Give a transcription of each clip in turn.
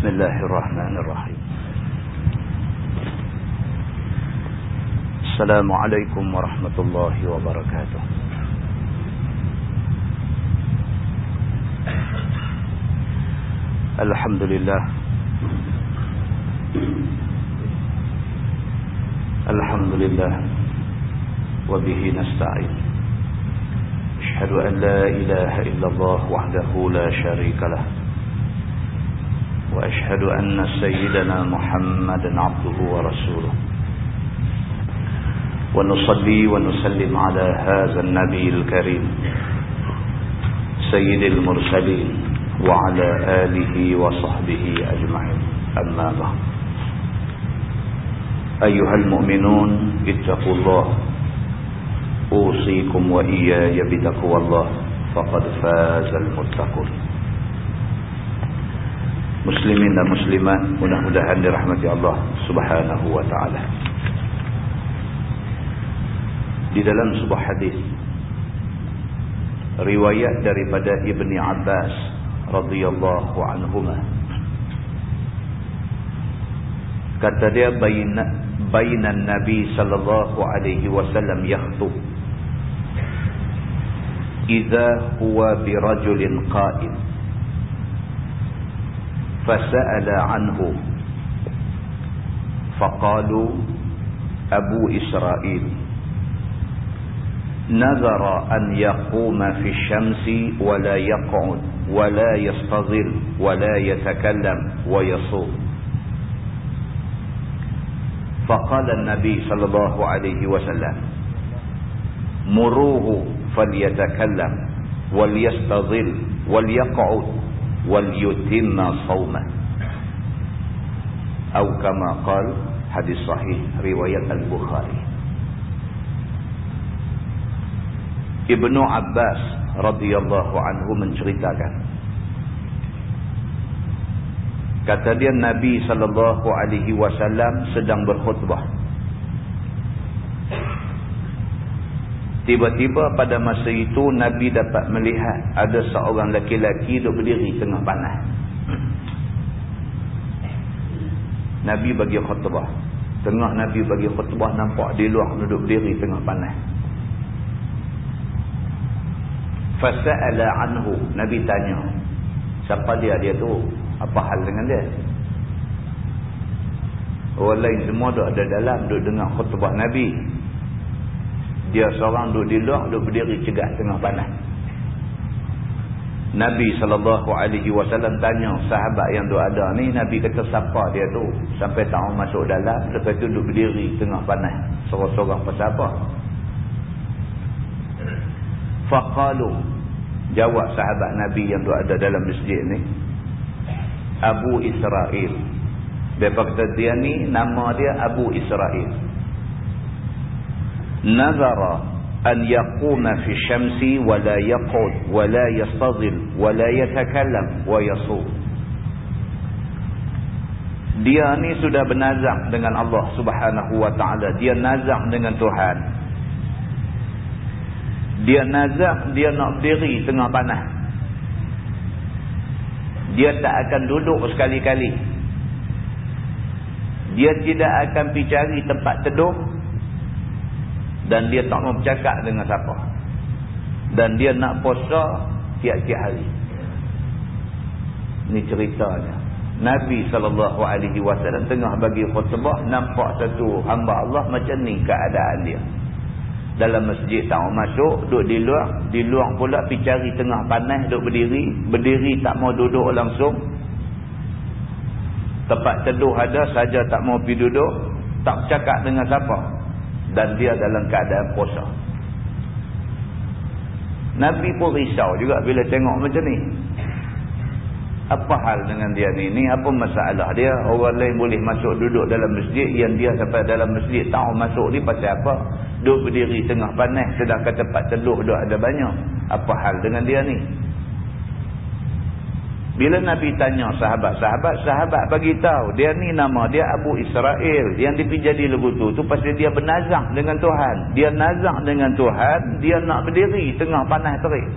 بسم الله الرحمن الرحيم. السلام عليكم ورحمة الله وبركاته. الحمد لله. الحمد لله. وبه نستعين. أشهد أن لا إله إلا الله وحده لا شريك له. وأشهد أن سيدنا محمدا عبده ورسوله. ونصلي ونسلم على هذا النبي الكريم سيد المرسلين وعلى آله وصحبه أجمعين. أما بعد. أيها المؤمنون اتقوا الله. أوصيكم وإياي بتقوى الله. فقد فاز المتقون. Muslimin dan muslimat mudah-mudahan dirahmati Allah subhanahu wa ta'ala. Di dalam sebuah hadis riwayat daripada Ibni Abbas radhiyallahu anhuma. Kata dia baina bainan nabi sallallahu alaihi wasallam yakhutub idza huwa birajulin qa'im فسأل عنه. فقالوا أبو إسرائيل نذر أن يقوم في الشمس ولا يقعد ولا يستظل ولا يتكلم ويصوم. فقال النبي صلى الله عليه وسلم مروه فليتكلم وليستظل وليقعد وليتم صومه أو كما قال hadis sahih riwayat Al-Bukhari Ibnu Abbas radhiyallahu anhu menceritakan kata dia Nabi sallallahu alaihi wasallam sedang berkhutbah Tiba-tiba pada masa itu Nabi dapat melihat ada seorang laki-laki duduk berdiri tengah panas. Nabi bagi khutbah. Tengah Nabi bagi khutbah nampak di luar duduk berdiri tengah panas. Fasa'ala anhu. Nabi tanya. Siapa dia dia tu? Apa hal dengan dia? Orang lain semua duduk ada dalam duduk dengar khutbah Nabi. Dia seorang duduk di luar, duduk berdiri cegah tengah panas. Nabi SAW tanya sahabat yang duduk ada ni, Nabi kata siapa dia tu? Sampai tahu masuk dalam, lepas tu duduk berdiri tengah panas. Sorang-sorang pasal apa? Faqalu, jawab sahabat Nabi yang duduk ada dalam masjid ni. Abu Israel. Dia kata dia ni, nama dia Abu Israel nazara an yaquma fi syamsi wa la yaqud wa la yastazil wa la yatakallam wa yasum dia ni sudah bernazak dengan Allah subhanahu wa ta'ala. Dia nazak dengan Tuhan. Dia nazak, dia nak berdiri tengah panah. Dia tak akan duduk sekali-kali. Dia tidak akan pergi cari tempat teduh dan dia tak mau bercakap dengan siapa. Dan dia nak puasa tiap-tiap hari. Ini ceritanya. Nabi SAW tengah bagi khutbah nampak satu hamba Allah macam ni keadaan dia. Dalam masjid tak mau masuk duduk di luar. Di luar pula pergi cari tengah panas duduk berdiri. Berdiri tak mau duduk langsung. Tempat teduh ada saja tak mau pergi duduk. Tak bercakap dengan siapa dan dia dalam keadaan puasa. Nabi pun risau juga bila tengok macam ni. Apa hal dengan dia ni? Ni apa masalah dia? Orang lain boleh masuk duduk dalam masjid yang dia sampai dalam masjid tahu masuk ni pasal apa? Duduk berdiri tengah panas sedangkan tempat teluh duduk ada banyak. Apa hal dengan dia ni? Bila Nabi tanya sahabat-sahabat, sahabat bagi tahu dia ni nama dia Abu Israel yang dipi jadi legutu tu pasal dia bernazak dengan Tuhan. Dia nazak dengan Tuhan, dia nak berdiri tengah panas terik.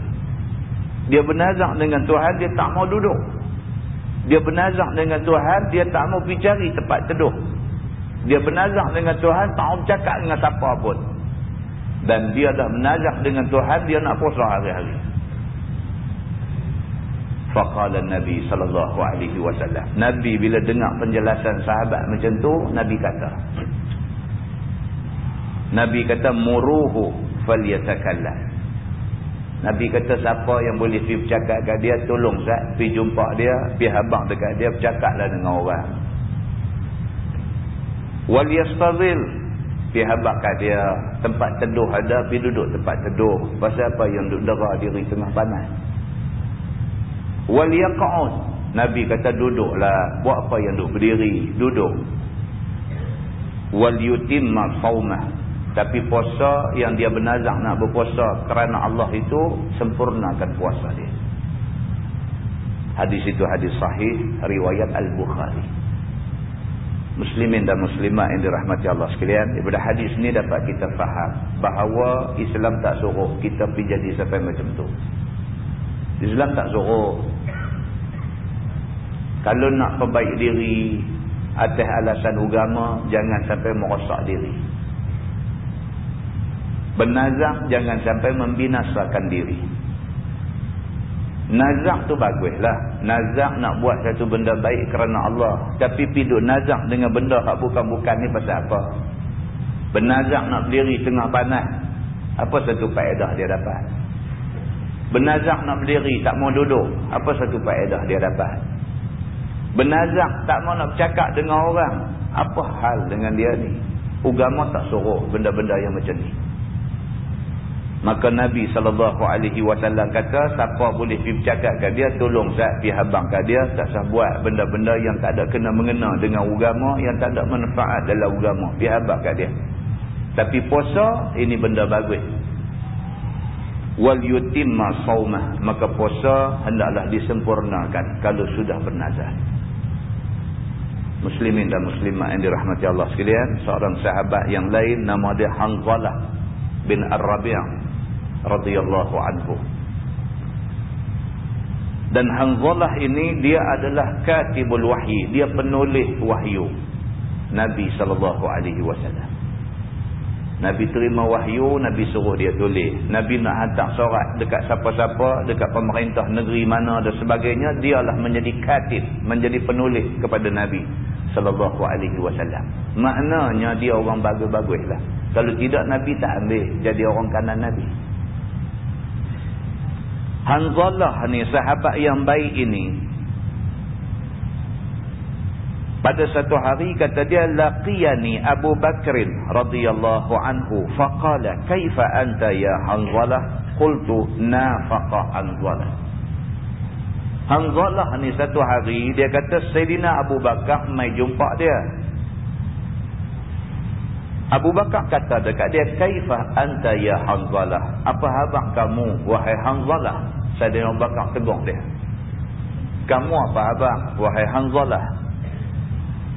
Dia bernazak dengan Tuhan, dia tak mau duduk. Dia bernazak dengan Tuhan, dia tak mau pergi cari tempat teduh. Dia bernazak dengan Tuhan, tak mau bercakap dengan siapa pun. Dan dia dah bernazak dengan Tuhan, dia nak puasa hari-hari. Faqala Nabi sallallahu alaihi wasallam. Nabi bila dengar penjelasan sahabat macam tu, Nabi kata. Nabi kata muruhu falyatakallam. Nabi kata siapa yang boleh pergi bercakap kat dia, tolong Zat, pergi jumpa dia, pergi habang dekat dia, bercakaplah dengan orang. Wal yastazil, pergi habang kat dia, tempat teduh ada, pergi duduk tempat teduh. Pasal apa yang duduk dera diri tengah panas. Wal yaqa'ud, Nabi kata duduklah, buat apa yang duduk berdiri, duduk. Wal yutimma sawmah, tapi puasa yang dia bernazak nak berpuasa kerana Allah itu sempurnakan puasa dia. Hadis itu hadis sahih riwayat Al-Bukhari. Muslimin dan muslimat yang dirahmati Allah sekalian. Daripada hadis ini dapat kita faham bahawa Islam tak suruh kita pergi jadi sampai macam tu. Islam tak suruh. Kalau nak perbaik diri atas alasan agama, jangan sampai merosak diri. Bernazak jangan sampai membinasakan diri. Nazak tu baguslah. Nazak nak buat satu benda baik kerana Allah. Tapi piduk nazak dengan benda yang bukan-bukan ni pasal apa? Bernazak nak berdiri tengah panas. Apa satu faedah dia dapat? Bernazak nak berdiri tak mau duduk. Apa satu faedah dia dapat? Bernazak tak mau nak bercakap dengan orang. Apa hal dengan dia ni? Ugama tak suruh benda-benda yang macam ni. Maka Nabi SAW kata, siapa boleh pergi bercakap kat dia, tolong Zat pergi habang kat dia, tak sah buat benda-benda yang tak ada kena mengena dengan agama, yang tak ada manfaat dalam agama, pergi habang kat dia. Tapi puasa, ini benda bagus. Wal yutimma sawmah, maka puasa hendaklah disempurnakan kalau sudah bernazar. Muslimin dan muslimat yang dirahmati Allah sekalian, seorang sahabat yang lain nama dia Hanzalah bin Ar-Rabi' radhiyallahu anhu. Dan Hanzalah ini dia adalah katibul wahyi, dia penulis wahyu Nabi sallallahu alaihi wasallam. Nabi terima wahyu, Nabi suruh dia tulis. Nabi nak hantar surat dekat siapa-siapa, dekat pemerintah negeri mana dan sebagainya, dialah menjadi katib, menjadi penulis kepada Nabi sallallahu alaihi wasallam. Maknanya dia orang bagus-baguslah. Kalau tidak Nabi tak ambil jadi orang kanan Nabi. Hanzalah ni sahabat yang baik ini pada satu hari kata dia laqiyani Abu Bakr radhiyallahu anhu faqala kaifa anta ya Hanzalah qultu nafaqa Hanzalah Hanzalah ni satu hari dia kata Sayyidina Abu Bakar mai jumpa dia Abu Bakar kata dekat dia, Kaifah anta ya Hanzalah? Apa habang kamu, wahai Hanzalah? Sayyidina Abu Bakar tegur dia. Kamu apa habang, wahai Hanzalah?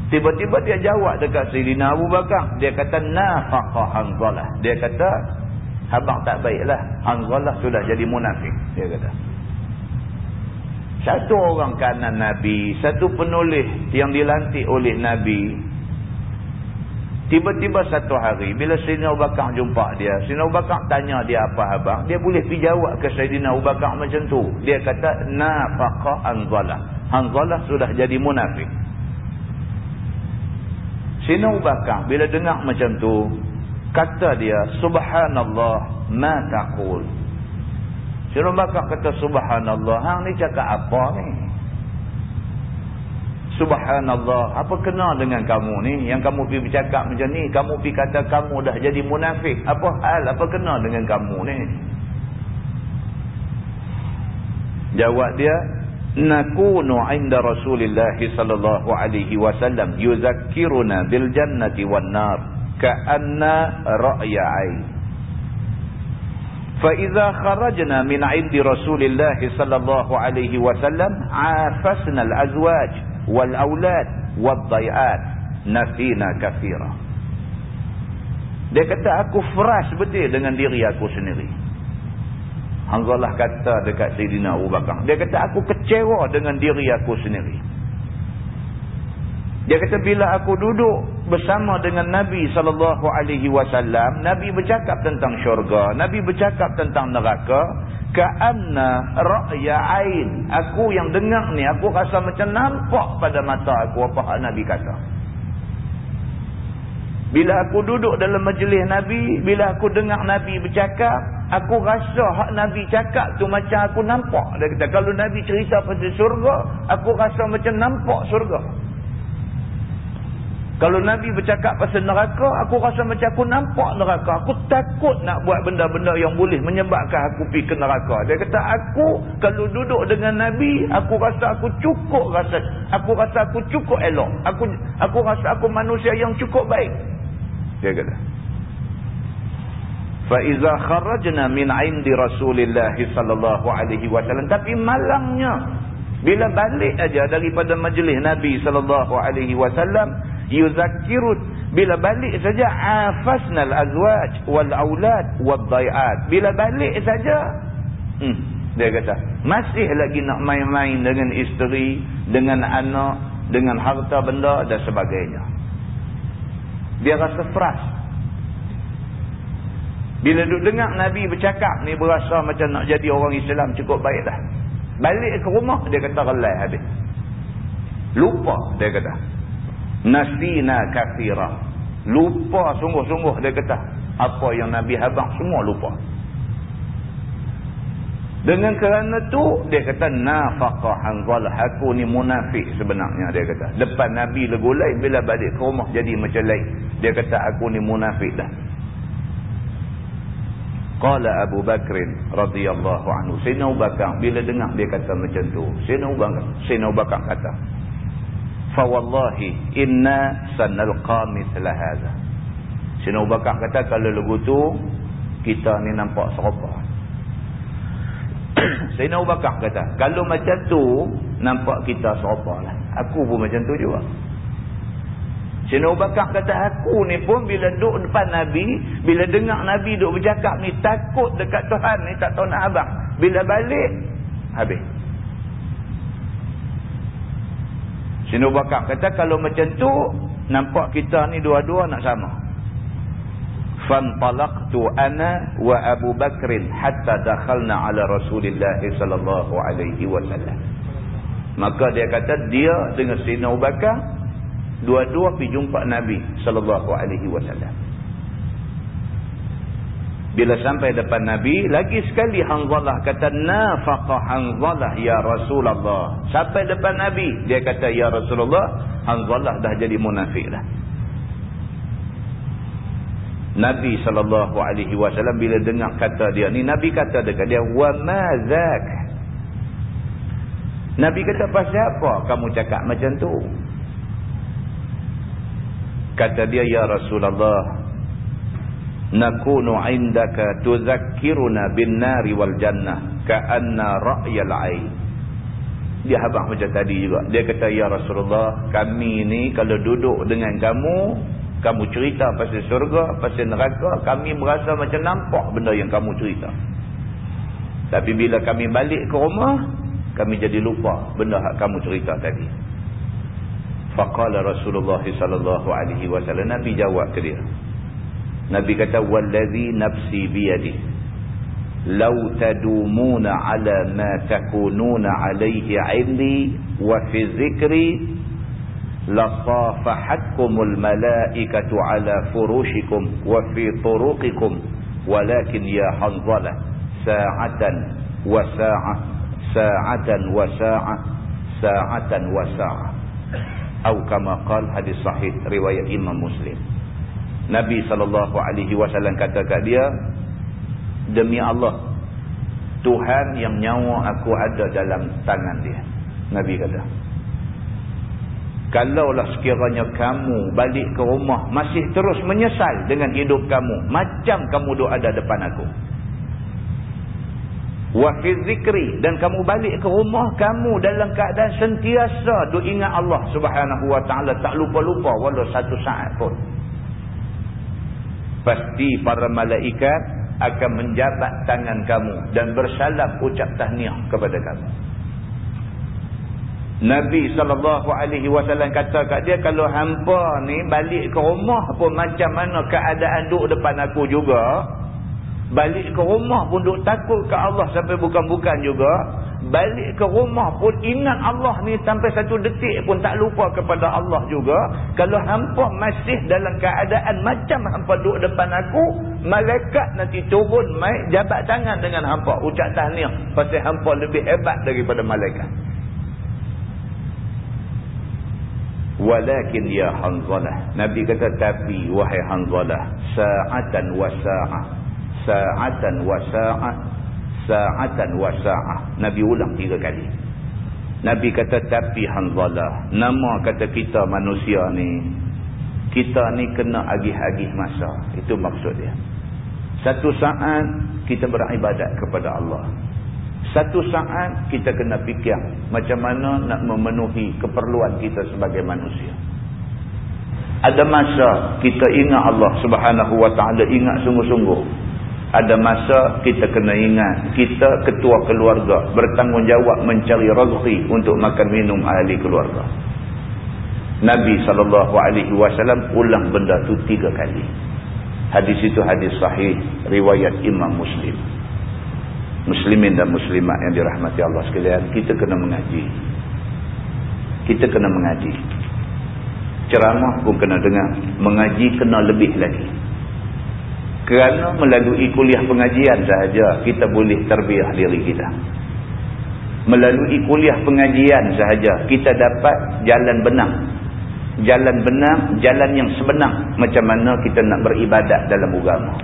Tiba-tiba dia jawab dekat Sayyidina Abu Bakar. Dia kata, Nafaqa Hanzalah. Dia kata, habang tak baiklah. Hanzalah sudah jadi munafik. Dia kata. Satu orang kanan Nabi, satu penulis yang dilantik oleh Nabi, Tiba-tiba satu hari, bila Sayyidina Abu Bakar jumpa dia, Sayyidina Abu Bakar tanya dia apa abang, dia boleh pergi jawab ke Sayyidina Abu Bakar macam tu. Dia kata, Nafaqa Anzalah. Anzalah sudah jadi munafik. Sayyidina Abu Bakar, bila dengar macam tu, kata dia, Subhanallah, ma taqul. Abu Bakar kata, Subhanallah, hang ni cakap apa ni? Subhanallah, apa kena dengan kamu ni? Yang kamu pergi bercakap macam ni, kamu pergi kata kamu dah jadi munafik. Apa hal, apa kena dengan kamu ni? Jawab dia, Nakunu inda Rasulullah sallallahu alaihi wasallam yuzakkiruna bil jannati wan nar ka'anna ra'ya. Idza kharajna min 'indi Rasulillah sallallahu alaihi wasallam 'afasna al-azwaj wal aulad wad dayat nasina kathira dia kata aku fresh betul dengan diri aku sendiri. Hanzalah kata dekat Sayyidina Abu Bakar. Dia kata aku kecewa dengan diri aku sendiri. Dia kata bila aku duduk bersama dengan Nabi sallallahu alaihi wasallam, Nabi bercakap tentang syurga, Nabi bercakap tentang neraka, ka'anna ra'ya ain. Aku yang dengar ni, aku rasa macam nampak pada mata aku apa hak Nabi kata. Bila aku duduk dalam majlis Nabi, bila aku dengar Nabi bercakap, aku rasa hak Nabi cakap tu macam aku nampak. Dia kata, kalau Nabi cerita pasal surga, aku rasa macam nampak surga. Kalau Nabi bercakap pasal neraka, aku rasa macam aku nampak neraka. Aku takut nak buat benda-benda yang boleh menyebabkan aku pergi ke neraka. Dia kata, aku kalau duduk dengan Nabi, aku rasa aku cukup rasa. Aku rasa aku cukup elok. Aku aku rasa aku manusia yang cukup baik. Dia kata. Fa'iza kharajna min indi Rasulullah sallallahu alaihi wasallam. Tapi malangnya, bila balik aja daripada majlis Nabi Sallallahu Alaihi Wasallam yuzakkirut bila balik saja afasnal azwaj wal aulad wad dai'at bila balik saja hmm, dia kata masih lagi nak main-main dengan isteri dengan anak dengan harta benda dan sebagainya. Dia rasa frust. Bila duduk dengar Nabi bercakap ni berasa macam nak jadi orang Islam cukup baik dah. Balik ke rumah dia kata relai habis. Lupa dia kata nasina kafira lupa sungguh-sungguh dia kata apa yang Nabi habang semua lupa. Dengan kerana tu dia kata nafaqah hanzalah aku ni munafik sebenarnya dia kata. Depan Nabi legulai bila balik ke rumah jadi macam lain dia kata aku ni munafik dah. Qala Abu Bakr radhiyallahu anhu Sayyidina Abu Bakar bila dengar dia kata macam tu Sayyidina Abu Bakar Sayyidina Abu Bakar kata fawallahi inna sanalqa mithla hadha. Sina Abu Bakar kata kalau lagu tu kita ni nampak serupa Sina Abu Bakar kata kalau macam tu nampak kita serupa lah. Aku pun macam tu juga. Sina Abu Bakar kata aku ni pun bila duduk depan Nabi bila dengar Nabi duduk bercakap ni takut dekat Tuhan ni tak tahu nak abang. Bila balik habis Sinu Bakar kata kalau macam tu nampak kita ni dua-dua nak sama. Fantalaqtu ana wa Abu Bakr hatta dakhalna ala Rasulillah sallallahu alaihi wasallam. Maka dia kata dia dengan Sinu Bakar dua-dua pergi jumpa Nabi sallallahu alaihi wasallam. Bila sampai depan Nabi, lagi sekali Hanzalah kata, Nafaqah Hanzalah ya Rasulullah. Sampai depan Nabi, dia kata, Ya Rasulullah, Hanzalah dah jadi munafik dah. Nabi SAW bila dengar kata dia ni, Nabi kata dekat dia, Wa mazak. Nabi kata, pasal apa kamu cakap macam tu? Kata dia, Ya Rasulullah, nakunu indaka tuzakkiruna bin nari wal jannah ka'anna ra'yal ain. Dia habaq macam tadi juga. Dia kata ya Rasulullah kami ni kalau duduk dengan kamu kamu cerita pasal surga pasal neraka kami merasa macam nampak benda yang kamu cerita. Tapi bila kami balik ke rumah kami jadi lupa benda yang kamu cerita tadi. Faqala Rasulullah sallallahu alaihi wasallam nabi jawab ke dia Nabi kata wallazi nafsi biyadi law tadumuna ala ma takununa alayhi 'indi wa fi dhikri la safahatkumul malaikatu ala furushikum wa fi turuqikum walakin ya hanzala sa'atan wa sa'ah sa'atan wa sa'ah sa'atan wa sa'ah atau kama qala hadis sahih riwayat Imam Muslim Nabi SAW kata kat dia Demi Allah Tuhan yang nyawa aku ada dalam tangan dia Nabi kata. Kalaulah sekiranya kamu balik ke rumah Masih terus menyesal dengan hidup kamu Macam kamu duduk ada depan aku. Wafid zikri Dan kamu balik ke rumah Kamu dalam keadaan sentiasa Duk ingat Allah subhanahu wa ta'ala Tak lupa-lupa Walau satu saat pun pasti para malaikat akan menjabat tangan kamu dan bersalam ucap tahniah kepada kamu. Nabi SAW kata kat dia kalau hampa ni balik ke rumah pun macam mana keadaan duduk depan aku juga balik ke rumah pun duduk takut ke Allah sampai bukan-bukan juga. Balik ke rumah pun ingat Allah ni sampai satu detik pun tak lupa kepada Allah juga. Kalau hampa masih dalam keadaan macam hampa duduk depan aku malaikat nanti turun mai jabat tangan dengan hampa. Ucap tahniah. Pasal hampa lebih hebat daripada malaikat. Walakin ya hanzalah. Nabi kata tapi wahai hanzalah sa'atan wa sa'ah sa'atan wa sa'ah sa'atan wa sa'ah. Nabi ulang tiga kali. Nabi kata tapi hanzalah. Nama kata kita manusia ni. Kita ni kena agih-agih masa. Itu maksud dia. Satu saat kita beribadat kepada Allah. Satu saat kita kena fikir macam mana nak memenuhi keperluan kita sebagai manusia. Ada masa kita ingat Allah subhanahu wa ta'ala ingat sungguh-sungguh ada masa kita kena ingat kita ketua keluarga bertanggungjawab mencari rezeki untuk makan minum ahli keluarga. Nabi SAW ulang benda tu tiga kali. Hadis itu hadis sahih riwayat Imam Muslim. Muslimin dan Muslimat yang dirahmati Allah sekalian kita kena mengaji. Kita kena mengaji. Ceramah pun kena dengar mengaji kena lebih lagi kerana melalui kuliah pengajian sahaja kita boleh terbiah diri kita. Melalui kuliah pengajian sahaja kita dapat jalan benang. Jalan benang, jalan yang sebenar macam mana kita nak beribadat dalam agama.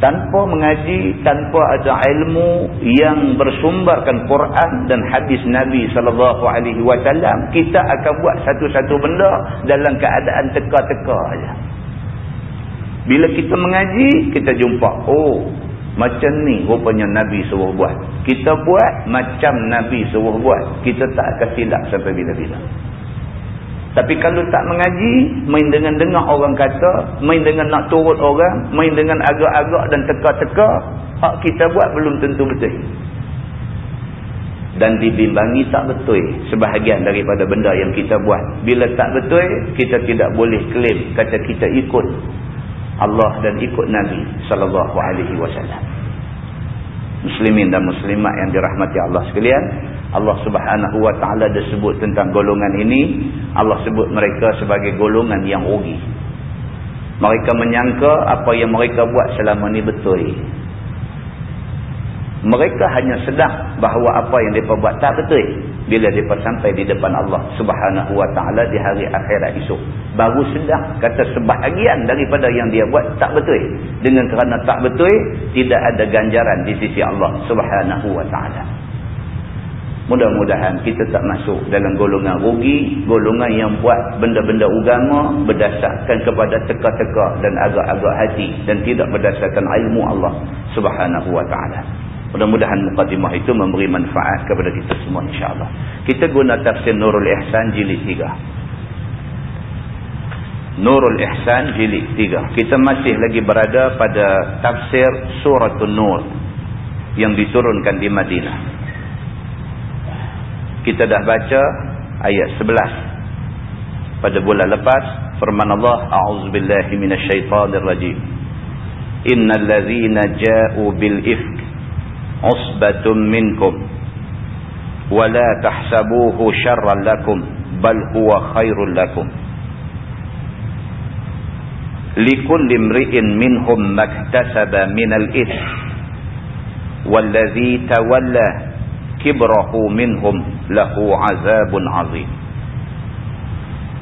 Tanpa mengaji, tanpa ada ilmu yang bersumbarkan Quran dan hadis Nabi sallallahu alaihi wasallam, kita akan buat satu-satu benda dalam keadaan teka-teka saja. Bila kita mengaji, kita jumpa. Oh, macam ni rupanya Nabi suruh buat. Kita buat macam Nabi suruh buat. Kita tak akan silap sampai bila-bila. Tapi kalau tak mengaji, main dengan dengar orang kata, main dengan nak turut orang, main dengan agak-agak dan teka-teka, hak kita buat belum tentu betul. Dan dibimbangi tak betul sebahagian daripada benda yang kita buat. Bila tak betul, kita tidak boleh klaim kata kita ikut Allah dan ikut Nabi sallallahu alaihi wasallam. Muslimin dan muslimat yang dirahmati Allah sekalian, Allah Subhanahu wa taala disebut tentang golongan ini, Allah sebut mereka sebagai golongan yang rugi. Mereka menyangka apa yang mereka buat selama ini betul. Mereka hanya sedar bahawa apa yang mereka buat tak betul bila mereka sampai di depan Allah subhanahu wa ta'ala di hari akhirat esok. Baru sedar kata sebahagian daripada yang dia buat tak betul. Dengan kerana tak betul, tidak ada ganjaran di sisi Allah subhanahu wa ta'ala. Mudah-mudahan kita tak masuk dalam golongan rugi, golongan yang buat benda-benda agama berdasarkan kepada teka-teka dan agak-agak hati dan tidak berdasarkan ilmu Allah subhanahu wa ta'ala. Mudah-mudahan mukadimah itu memberi manfaat kepada kita semua insyaAllah. Kita guna tafsir Nurul Ihsan jilid 3. Nurul Ihsan jilid 3. Kita masih lagi berada pada tafsir Suratul Nur yang diturunkan di Madinah. Kita dah baca ayat 11 pada bulan lepas firman Allah a'udzubillahi minasyaitonirrajim innal ladzina ja'u bil ifk عصبة منكم ولا تحسبوه شرا لكم بل هو خير لكم لكل امرئ منهم ما اكتسب من الإثم والذي تولى كبره منهم له عذاب عظيم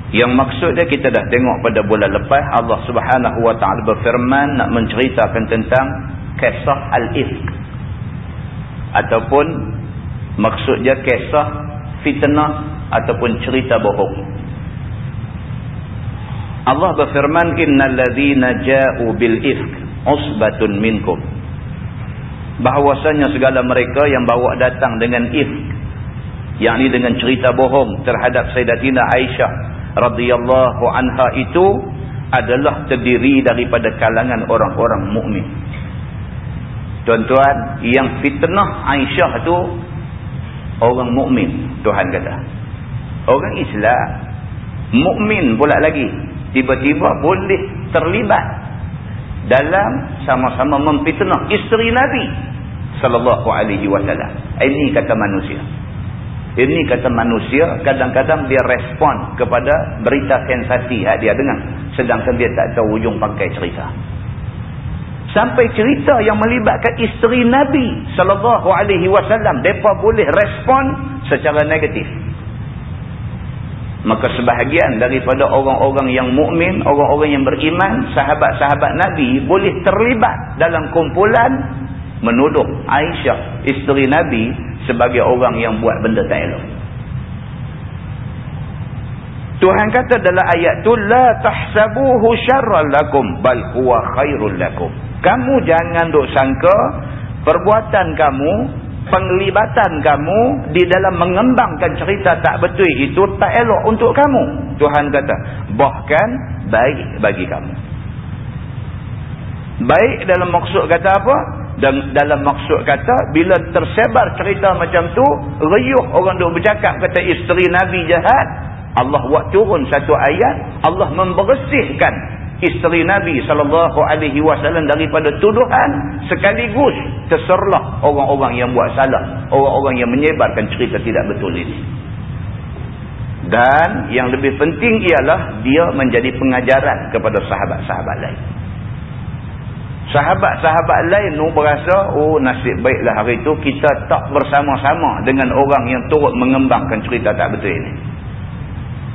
Yang maksudnya kita dah tengok pada bulan lepas Allah Subhanahu wa taala berfirman nak menceritakan tentang kisah al-ifk ataupun maksudnya kisah fitnah ataupun cerita bohong. Allah berfirman innal ladzina ja'u bil ifk usbatun minkum. Bahwasanya segala mereka yang bawa datang dengan ifk yakni dengan cerita bohong terhadap Sayyidatina Aisyah radhiyallahu anha itu adalah terdiri daripada kalangan orang-orang mukmin Tuan-tuan, yang fitnah Aisyah tu orang mukmin Tuhan kata. Orang Islam mukmin pula lagi. Tiba-tiba boleh terlibat dalam sama-sama memfitnah isteri Nabi sallallahu alaihi wasallam. Ini kata manusia. Ini kata manusia kadang-kadang dia respon kepada berita sensasi yang dia dengar sedangkan dia tak tahu ujung pangkai cerita sampai cerita yang melibatkan isteri Nabi sallallahu alaihi wasallam depa boleh respon secara negatif maka sebahagian daripada orang-orang yang mukmin, orang-orang yang beriman, sahabat-sahabat Nabi boleh terlibat dalam kumpulan menuduh Aisyah isteri Nabi sebagai orang yang buat benda tak elok. Tuhan kata dalam ayat tu la tahsabuhu syarran lakum bal huwa khairul lakum. Kamu jangan duk sangka perbuatan kamu, penglibatan kamu di dalam mengembangkan cerita tak betul itu tak elok untuk kamu. Tuhan kata, bahkan baik bagi kamu. Baik dalam maksud kata apa? Dan dalam maksud kata, bila tersebar cerita macam tu, riuh orang duk bercakap kata isteri Nabi jahat, Allah buat turun satu ayat, Allah membersihkan isteri Nabi SAW daripada tuduhan sekaligus terserlah orang-orang yang buat salah, orang-orang yang menyebarkan cerita tidak betul ini. Dan yang lebih penting ialah dia menjadi pengajaran kepada sahabat-sahabat lain. Sahabat-sahabat lain nu berasa, oh nasib baiklah hari itu kita tak bersama-sama dengan orang yang turut mengembangkan cerita tak betul ini.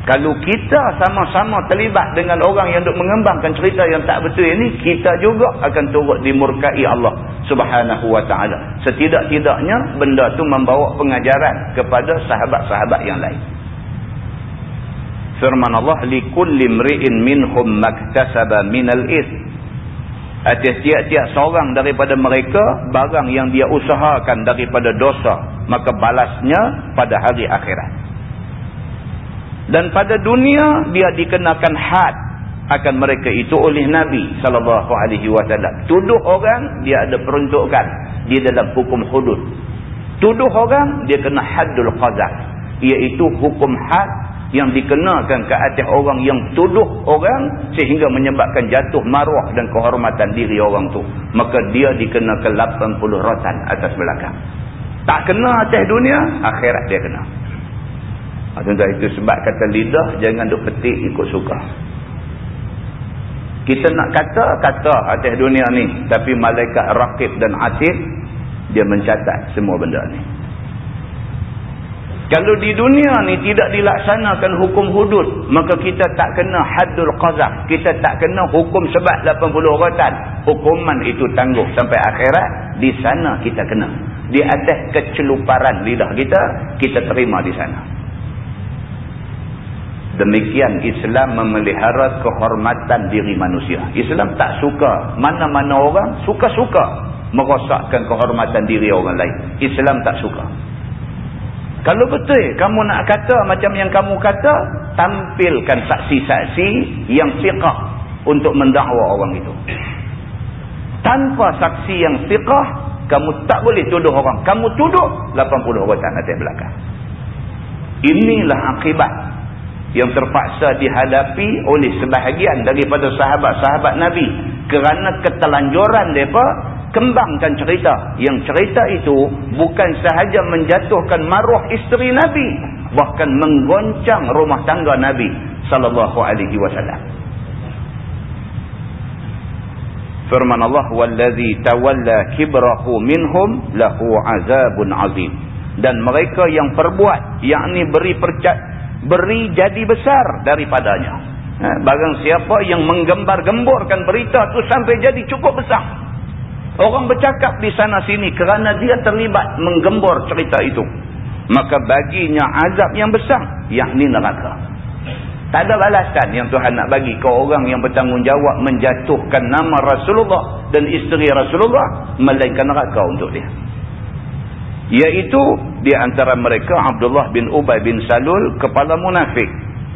Kalau kita sama-sama terlibat dengan orang yang duk mengembangkan cerita yang tak betul ini, kita juga akan turut dimurkai Allah Subhanahu wa taala. Setidak-tidaknya benda tu membawa pengajaran kepada sahabat-sahabat yang lain. Firman Allah li kulli mri'in minhum maktasaba minal ith. Atas tiap-tiap seorang daripada mereka barang yang dia usahakan daripada dosa, maka balasnya pada hari akhirat dan pada dunia dia dikenakan had akan mereka itu oleh Nabi sallallahu alaihi wasallam. Tuduh orang dia ada peruntukan di dalam hukum hudud. Tuduh orang dia kena haddul qazaf iaitu hukum had yang dikenakan ke atas orang yang tuduh orang sehingga menyebabkan jatuh maruah dan kehormatan diri orang tu. Maka dia dikenakan 80 rotan atas belakang. Tak kena atas dunia akhirat dia kena Tuan-tuan itu sebab kata lidah jangan duk petik ikut suka kita nak kata kata atas dunia ni tapi malaikat rakib dan atid dia mencatat semua benda ni kalau di dunia ni tidak dilaksanakan hukum hudud, maka kita tak kena haddul qazaf. Kita tak kena hukum sebab 80 rotan. Hukuman itu tangguh sampai akhirat, di sana kita kena. Di atas keceluparan lidah kita, kita terima di sana. Demikian Islam memelihara kehormatan diri manusia. Islam tak suka mana-mana orang suka-suka merosakkan kehormatan diri orang lain. Islam tak suka. Kalau betul kamu nak kata macam yang kamu kata, tampilkan saksi-saksi yang fiqah untuk mendakwa orang itu. Tanpa saksi yang fiqah, kamu tak boleh tuduh orang. Kamu tuduh 80 orang tak belakang. Inilah akibat yang terpaksa dihadapi oleh sebahagian daripada sahabat-sahabat Nabi. Kerana ketelanjuran mereka kembangkan cerita. Yang cerita itu bukan sahaja menjatuhkan maruah isteri Nabi bahkan menggoncang rumah tangga Nabi sallallahu alaihi wasallam. Firman Allah wallazi tawalla kibrahu minhum lahu azabun azim. Dan mereka yang perbuat yakni beri beri jadi besar daripadanya ha, barang siapa yang menggembar-gemburkan berita tu sampai jadi cukup besar Orang bercakap di sana sini kerana dia terlibat menggembor cerita itu. Maka baginya azab yang besar, yakni neraka. Tak ada balasan yang Tuhan nak bagi ke orang yang bertanggungjawab menjatuhkan nama Rasulullah dan isteri Rasulullah, melainkan neraka untuk dia. Iaitu di antara mereka Abdullah bin Ubay bin Salul, kepala munafik.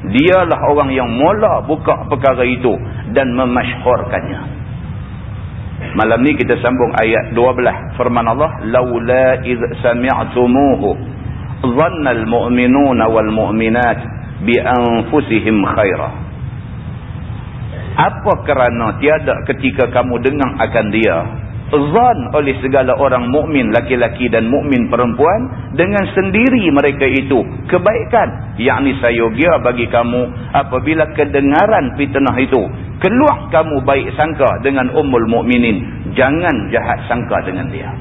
Dialah orang yang mula buka perkara itu dan memasyhurkannya. Malam ni kita sambung ayat 12 firman Allah laula iz sami'tumuhu dhannal mu'minuna wal mu'minat bi anfusihim khaira apa kerana tiada ketika kamu dengar akan dia zan oleh segala orang mukmin laki-laki dan mukmin perempuan dengan sendiri mereka itu kebaikan. Yakni sayogia bagi kamu apabila kedengaran fitnah itu keluar kamu baik sangka dengan ummul mukminin jangan jahat sangka dengan dia.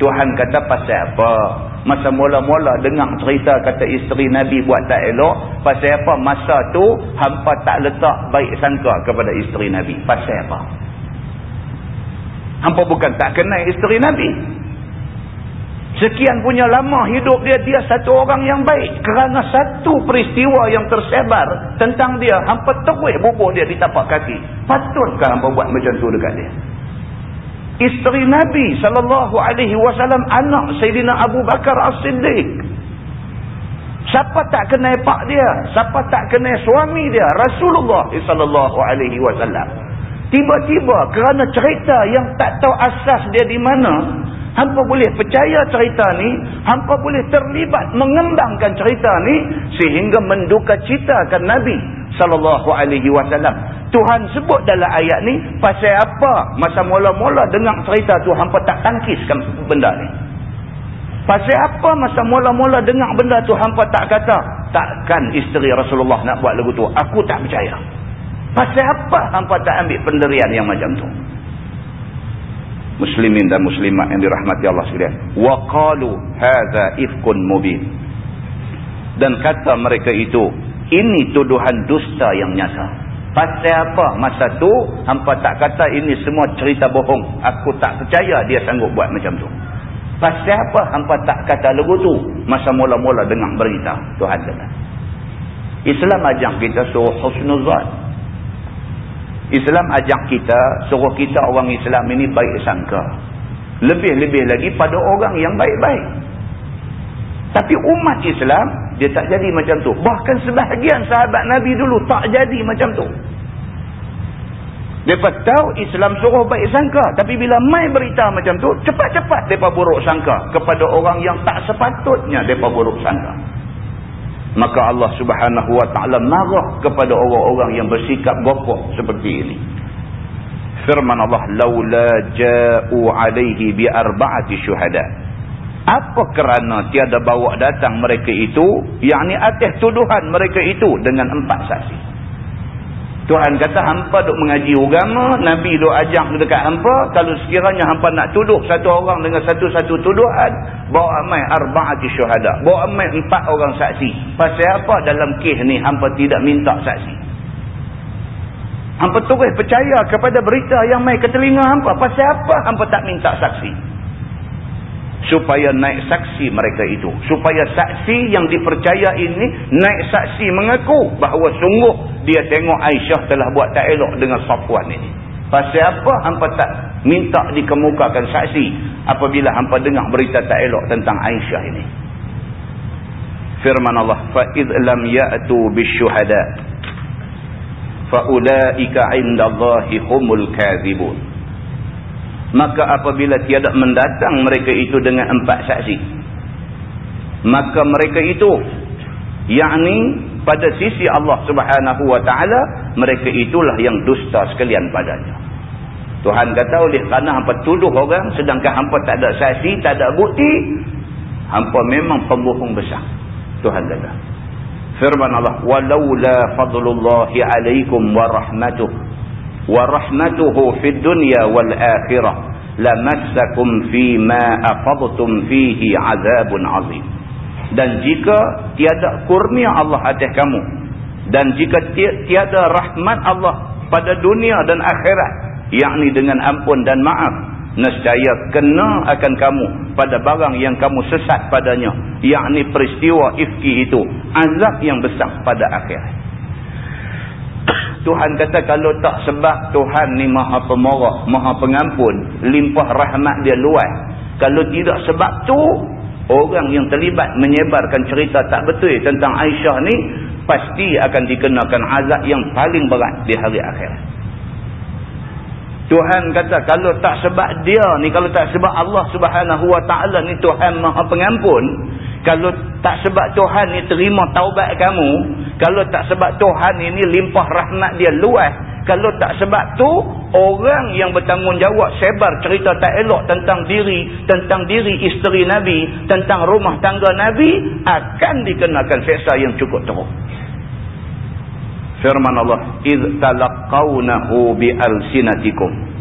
Tuhan kata pasal apa? Masa mula-mula dengar cerita kata isteri Nabi buat tak elok pasal apa masa tu hampa tak letak baik sangka kepada isteri Nabi? Pasal apa Hampa bukan tak kenal isteri Nabi. Sekian punya lama hidup dia, dia satu orang yang baik. Kerana satu peristiwa yang tersebar tentang dia, hampa terwih bubuh dia di tapak kaki. Patutkah hampa buat macam tu dekat dia? Isteri Nabi SAW, anak Sayyidina Abu Bakar As-Siddiq. Siapa tak kenal pak dia? Siapa tak kenal suami dia? Rasulullah SAW. Tiba-tiba kerana cerita yang tak tahu asas dia di mana, hampa boleh percaya cerita ni, hampa boleh terlibat mengembangkan cerita ni sehingga menduka citakan Nabi sallallahu alaihi wasallam. Tuhan sebut dalam ayat ni pasal apa? Masa mula-mula dengar cerita tu hampa tak tangkiskan benda ni. Pasal apa masa mula-mula dengar benda tu hampa tak kata, takkan isteri Rasulullah nak buat lagu tu? Aku tak percaya. Pasal apa hampa tak ambil penderian yang macam tu? Muslimin dan muslimat yang dirahmati Allah sekalian. Wa qalu hadza ifkun mubin. Dan kata mereka itu, ini tuduhan dusta yang nyata. Pasal apa masa tu hampa tak kata ini semua cerita bohong. Aku tak percaya dia sanggup buat macam tu. Pasal apa hampa tak kata lagu tu masa mula-mula dengar berita Tuhan kata. Islam ajak kita suruh husnuzan. Islam ajak kita, suruh kita orang Islam ini baik sangka. Lebih-lebih lagi pada orang yang baik-baik. Tapi umat Islam, dia tak jadi macam tu. Bahkan sebahagian sahabat Nabi dulu tak jadi macam tu. Mereka tahu Islam suruh baik sangka. Tapi bila mai berita macam tu, cepat-cepat mereka buruk sangka kepada orang yang tak sepatutnya mereka buruk sangka maka Allah subhanahu wa ta'ala marah kepada orang-orang yang bersikap gopok seperti ini. Firman Allah laula ja'u alaihi bi arba'ati syuhada. Apa kerana tiada bawa datang mereka itu? Yakni atas tuduhan mereka itu dengan empat saksi Tuhan kata hampa duk mengaji agama, Nabi duk ajak dekat hampa, kalau sekiranya hampa nak tuduh satu orang dengan satu-satu tuduhan, bawa amai arba'ati syuhada. Bawa amai empat orang saksi. Pasal apa dalam kes ni hampa tidak minta saksi? Hampa terus percaya kepada berita yang mai ke telinga hampa. Pasal apa hampa tak minta saksi? Supaya naik saksi mereka itu. Supaya saksi yang dipercaya ini naik saksi mengaku bahawa sungguh dia tengok Aisyah telah buat tak elok dengan Safwan ini. Pasal apa hampa tak minta dikemukakan saksi apabila hampa dengar berita tak elok tentang Aisyah ini? Firman Allah fa id lam ya'tu bisyuhada fa ulaika 'indallahi humul kadzibun maka apabila tiada mendatang mereka itu dengan empat saksi. Maka mereka itu yakni pada sisi Allah subhanahu wa ta'ala mereka itulah yang dusta sekalian padanya. Tuhan kata oleh kerana hampa tuduh orang sedangkan hampa tak ada saksi tak ada bukti hampa memang pembohong besar Tuhan kata. Firman Allah walaula fadlullahi alaikum wa وَرَحْمَتُهُ فِي الدُّنْيَا وَالْآخِرَةِ لَمَسَّكُمْ فِي مَا aqadtum fihi azabun azim. Dan jika tiada kurnia Allah atas kamu dan jika tiada rahmat Allah pada dunia dan akhirat yakni dengan ampun dan maaf nescaya kena akan kamu pada barang yang kamu sesat padanya yakni peristiwa ifki itu azab yang besar pada akhirat. Tuhan kata kalau tak sebab Tuhan ni maha pemarah, maha pengampun, limpah rahmat dia luas. Kalau tidak sebab tu, orang yang terlibat menyebarkan cerita tak betul tentang Aisyah ni, pasti akan dikenakan azab yang paling berat di hari akhir. Tuhan kata kalau tak sebab dia ni, kalau tak sebab Allah subhanahu wa ta'ala ni Tuhan maha pengampun, kalau tak sebab Tuhan ni terima taubat kamu kalau tak sebab Tuhan ini limpah rahmat dia luas. Kalau tak sebab tu orang yang bertanggungjawab sebar cerita tak elok tentang diri tentang diri isteri Nabi tentang rumah tangga Nabi akan dikenakan seksa yang cukup teruk. Firman Allah iz talaqawnahu bi alsinatikum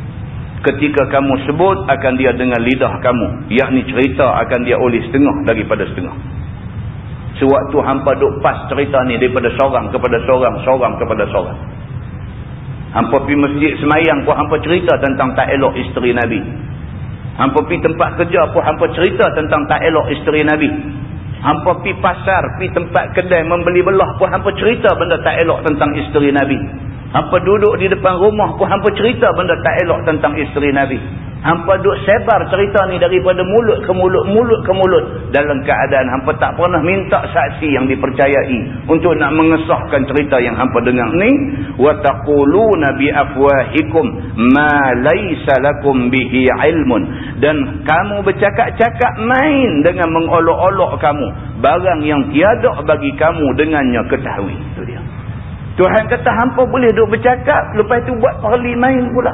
ketika kamu sebut akan dia dengan lidah kamu. Yakni cerita akan dia oleh setengah daripada setengah. Sewaktu hampa duk pas cerita ni daripada seorang kepada seorang seorang kepada seorang. Hampa pergi masjid semayang pun hampa cerita tentang tak elok isteri Nabi. Hampa pergi tempat kerja pun hampa cerita tentang tak elok isteri Nabi. Hampa pergi pasar pergi tempat kedai membeli belah pun hampa cerita benda tak elok tentang isteri Nabi Hampa duduk di depan rumah pun hampa cerita benda tak elok tentang isteri Nabi. Hampa duduk sebar cerita ni daripada mulut ke mulut, mulut ke mulut. Dalam keadaan hampa tak pernah minta saksi yang dipercayai untuk nak mengesahkan cerita yang hampa dengar ni. وَتَقُولُونَ بِأَفْوَاهِكُمْ مَا لَيْسَ لَكُمْ بِهِ عِلْمٌ Dan kamu bercakap-cakap main dengan mengolok-olok kamu. Barang yang tiada bagi kamu dengannya ketahui. Itu dia. Tuhan kata hampa boleh duduk bercakap lepas tu buat perli main pula.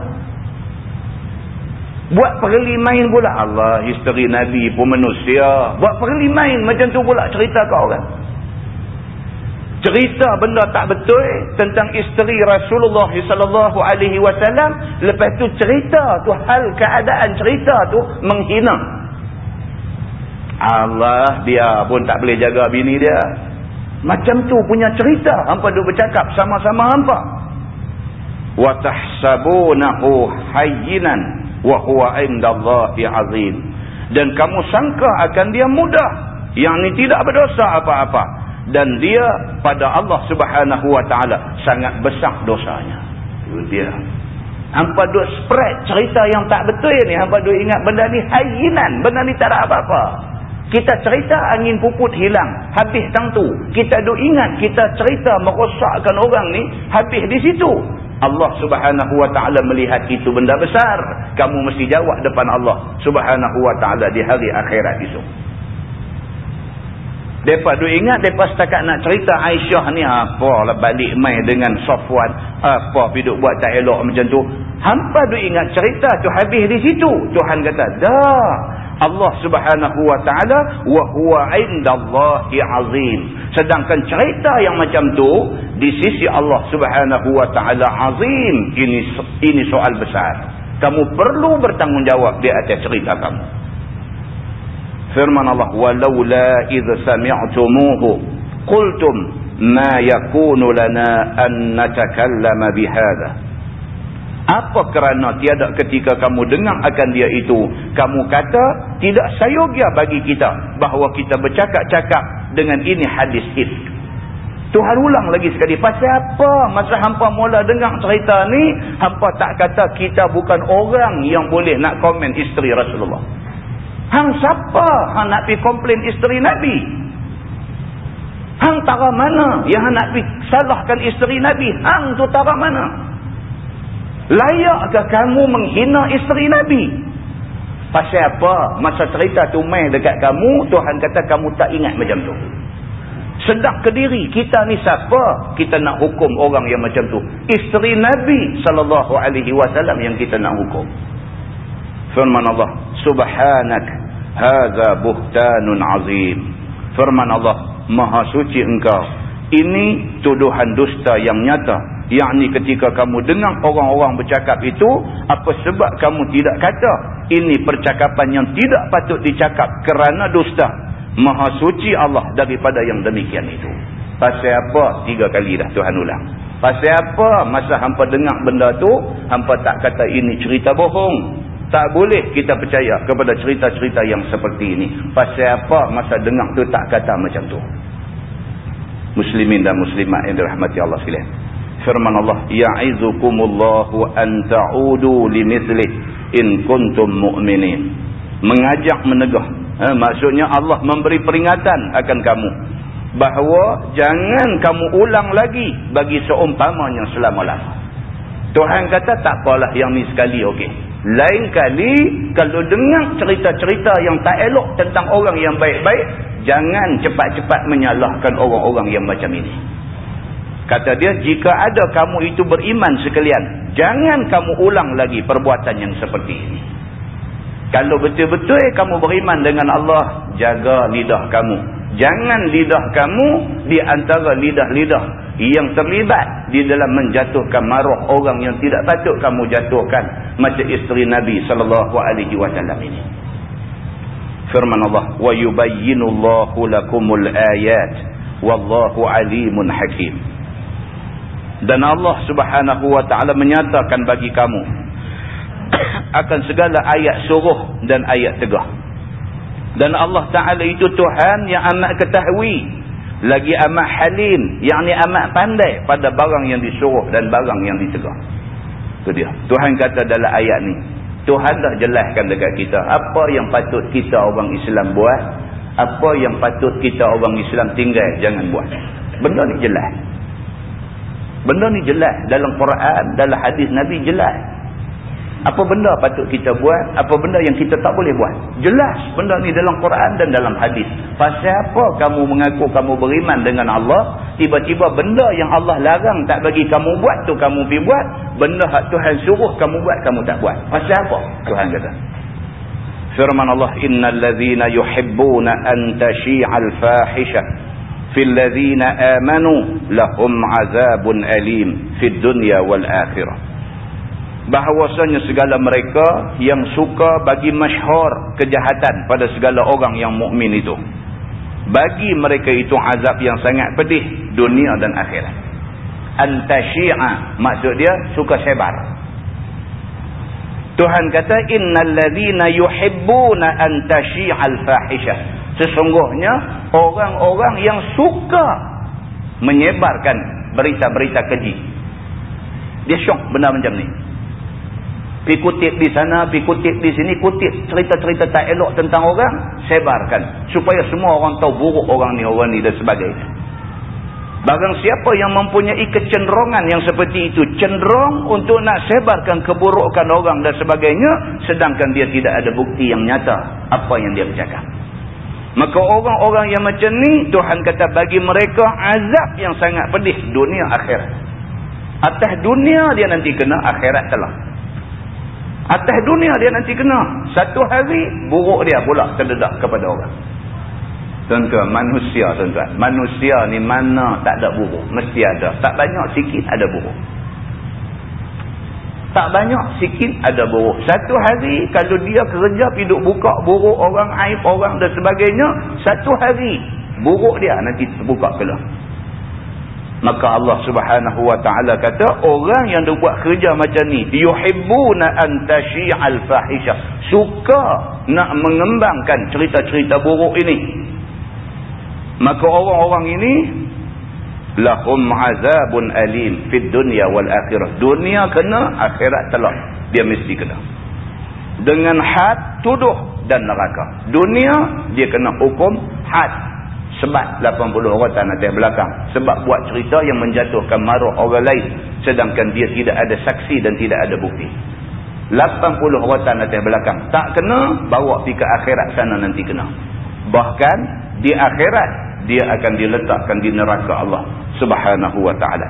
Buat perli main pula. Allah isteri Nabi pun manusia. Buat perli main macam tu pula cerita ke orang. Cerita benda tak betul tentang isteri Rasulullah sallallahu alaihi wasallam. Lepas tu cerita tu hal keadaan cerita tu menghina. Allah dia pun tak boleh jaga bini dia macam tu punya cerita hampa duk bercakap sama-sama hampa. Wa tahsabunahu hayyinan wa huwa indallahi azim. Dan kamu sangka akan dia mudah yang ni tidak berdosa apa-apa dan dia pada Allah Subhanahu wa taala sangat besar dosanya. Itu dia. Hampa duk spread cerita yang tak betul ni hampa duk ingat benda ni hayyinan, benda ni tak ada apa-apa. Kita cerita angin puput hilang. Habis tentu. Kita duk ingat kita cerita merosakkan orang ni. Habis di situ. Allah subhanahu wa ta'ala melihat itu benda besar. Kamu mesti jawab depan Allah subhanahu wa ta'ala di hari akhirat itu. Mereka duk ingat mereka setakat nak cerita Aisyah ni apa lah balik main dengan Safwan. Apa hidup buat tak elok macam tu. Hampa duk ingat cerita tu habis di situ. Tuhan kata dah. Allah subhanahu wa ta'ala wa huwa indallahi azim. Sedangkan cerita yang macam tu di sisi Allah subhanahu wa ta'ala azim ini ini soal besar. Kamu perlu bertanggungjawab di atas cerita kamu. Firman Allah walaula idh sami'tumuhu qultum ma yakunu lana an natakallama bihadha apa kerana tiada ketika kamu dengar akan dia itu, kamu kata tidak sayogia bagi kita bahawa kita bercakap-cakap dengan ini hadis if. Tuhan ulang lagi sekali. Pasal apa masa hampa mula dengar cerita ni, hampa tak kata kita bukan orang yang boleh nak komen isteri Rasulullah. Hang siapa hang nak pergi komplain isteri Nabi? Hang tara mana yang hang nak pergi salahkan isteri Nabi? Hang tu tara mana? Layakkah kamu menghina isteri Nabi? Pasal apa? Masa cerita tu main dekat kamu, Tuhan kata kamu tak ingat macam tu. Ke diri, kita ni siapa? Kita nak hukum orang yang macam tu. Isteri Nabi SAW yang kita nak hukum. Firman Allah, Subhanak, haza buhtanun azim. Firman Allah, Maha suci engkau. Ini tuduhan dusta yang nyata yakni ketika kamu dengar orang-orang bercakap itu apa sebab kamu tidak kata ini percakapan yang tidak patut dicakap kerana dusta. Maha suci Allah daripada yang demikian itu. Pasal apa tiga kali dah Tuhan ulang. Pasal apa masa hampa dengar benda tu hampa tak kata ini cerita bohong. Tak boleh kita percaya kepada cerita-cerita yang seperti ini. Pasal apa masa dengar tu tak kata macam tu. Muslimin dan muslimat yang dirahmati Allah sekalian firman Allah ya'izukumullahu an ta'udu limithli in kuntum mu'minin. Mengajak menegah. Ha, maksudnya Allah memberi peringatan akan kamu. Bahawa jangan kamu ulang lagi bagi seumpama yang selama-lama Tuhan kata tak apalah yang ni sekali okey. Lain kali kalau dengar cerita-cerita yang tak elok tentang orang yang baik-baik jangan cepat-cepat menyalahkan orang-orang yang macam ini kata dia jika ada kamu itu beriman sekalian jangan kamu ulang lagi perbuatan yang seperti ini. Kalau betul-betul kamu beriman dengan Allah jaga lidah kamu. Jangan lidah kamu di antara lidah-lidah yang terlibat di dalam menjatuhkan maruh orang yang tidak patut kamu jatuhkan macam isteri Nabi wasallam ini. Firman Allah wa yubayyinullahu lakumul ayat wallahu alimun hakim dan Allah Subhanahu wa taala menyatakan bagi kamu akan segala ayat suruh dan ayat tegah. Dan Allah taala itu Tuhan yang amat ketahui lagi amat halim yakni amat pandai pada barang yang disuruh dan barang yang ditegah. Itu dia. Tuhan kata dalam ayat ni Tuhan dah jelaskan dekat kita apa yang patut kita orang Islam buat apa yang patut kita orang Islam tinggal jangan buat. Benda ni jelas benda ni jelas dalam Quran dalam hadis Nabi jelas. Apa benda patut kita buat apa benda yang kita tak boleh buat? Jelas benda ni dalam Quran dan dalam hadis. Pasal apa kamu mengaku kamu beriman dengan Allah tiba-tiba benda yang Allah larang tak bagi kamu buat tu kamu pergi buat benda hak Tuhan suruh kamu buat kamu tak buat. Pasal apa? Tuhan kata. Firman Allah innal ladhina yuhibbuna an tashi'al fahishah ladhina amanu lahum azabun alim fid dunya wal akhirah. Bahawasanya segala mereka yang suka bagi masyhur kejahatan pada segala orang yang mukmin itu. Bagi mereka itu azab yang sangat pedih dunia dan akhirat. Antasyi'a maksud dia suka sebar. Tuhan kata innal ladzina yuhibbuna antasyi'al fahisyah sesungguhnya orang-orang yang suka menyebarkan berita-berita keji dia syok benda macam ni Pergi kutip di sana, pergi kutip di sini, kutip cerita-cerita tak elok tentang orang, sebarkan. Supaya semua orang tahu buruk orang ni, orang ni dan sebagainya. Barang siapa yang mempunyai kecenderungan yang seperti itu, cenderung untuk nak sebarkan keburukan orang dan sebagainya, sedangkan dia tidak ada bukti yang nyata apa yang dia bercakap. Maka orang-orang yang macam ni, Tuhan kata bagi mereka azab yang sangat pedih dunia akhirat. Atas dunia dia nanti kena akhirat telah. Atas dunia dia nanti kena. Satu hari buruk dia pula terdedak kepada orang. Tuan-tuan, manusia tuan-tuan. Manusia ni mana tak ada buruk. Mesti ada. Tak banyak sikit ada buruk. Tak banyak sikit ada buruk. Satu hari kalau dia kerja hidup buka buruk orang, aib orang dan sebagainya. Satu hari buruk dia nanti terbuka keluar. Maka Allah subhanahu wa ta'ala kata, orang yang buat kerja macam ni, yuhibbuna antashi'al fahisyah. Suka nak mengembangkan cerita-cerita buruk ini. Maka orang-orang ini, lahum azabun alim fid dunia wal akhirah. Dunia kena, akhirat telah. Dia mesti kena. Dengan had, tuduh dan neraka. Dunia, dia kena hukum had sebat 80 rotan atas belakang sebab buat cerita yang menjatuhkan maruh orang lain sedangkan dia tidak ada saksi dan tidak ada bukti 80 rotan atas belakang tak kena bawa pergi ke akhirat sana nanti kena bahkan di akhirat dia akan diletakkan di neraka Allah subhanahu wa ta'ala.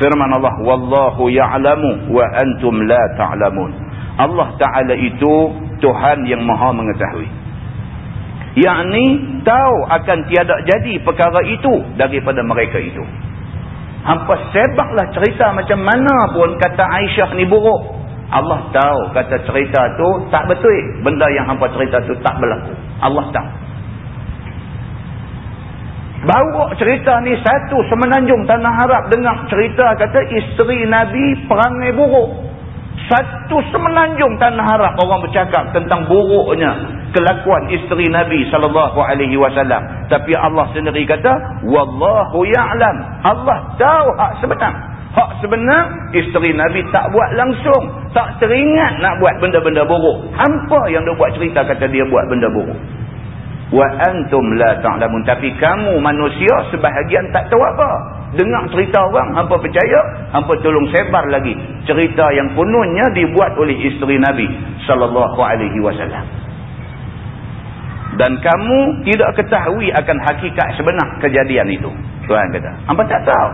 Firman Allah wallahu ya'lamu wa antum la ta'lamun. Allah ta'ala itu Tuhan yang maha mengetahui. Yakni tahu akan tiada jadi perkara itu daripada mereka itu. Hampa sebablah cerita macam mana pun kata Aisyah ni buruk. Allah tahu kata cerita tu tak betul. Benda yang hampa cerita tu tak berlaku. Allah tahu bawa cerita ni satu semenanjung tanah harap dengar cerita kata isteri Nabi perangai buruk satu semenanjung tanah harap orang bercakap tentang buruknya kelakuan isteri Nabi sallallahu alaihi wasallam. Tapi Allah sendiri kata, wallahu ya'lam. Allah tahu hak sebenar. Hak sebenar isteri Nabi tak buat langsung, tak teringat nak buat benda-benda buruk. Hampa yang dia buat cerita kata dia buat benda buruk. Wa antum la ta'lamun. Tapi kamu manusia sebahagian tak tahu apa. Dengar cerita orang hampa percaya hampa tolong sebar lagi. Cerita yang kononnya dibuat oleh isteri Nabi sallallahu alaihi wasallam. Dan kamu tidak ketahui akan hakikat sebenar kejadian itu. Tuhan kata apa tak tahu.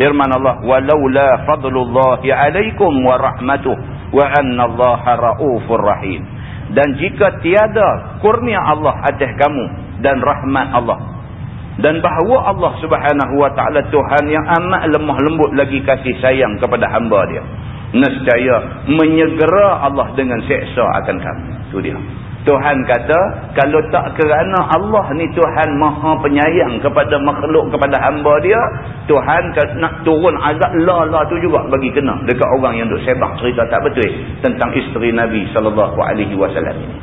Firman Allah walaula fadlullahi alaikum wa rahmatuh wa anna allaha raufur rahim dan jika tiada kurnia Allah atas kamu dan rahmat Allah. Dan bahawa Allah subhanahu wa ta'ala Tuhan yang amat lemah lembut lagi kasih sayang kepada hamba dia. Nescaya menyegera Allah dengan seksa akan kamu. Itu dia Tuhan kata kalau tak kerana Allah ni Tuhan maha penyayang kepada makhluk kepada hamba dia Tuhan nak turun azab la-la tu juga bagi kena. Dekat orang yang duk sebak cerita tak betul tentang isteri Nabi SAW ini.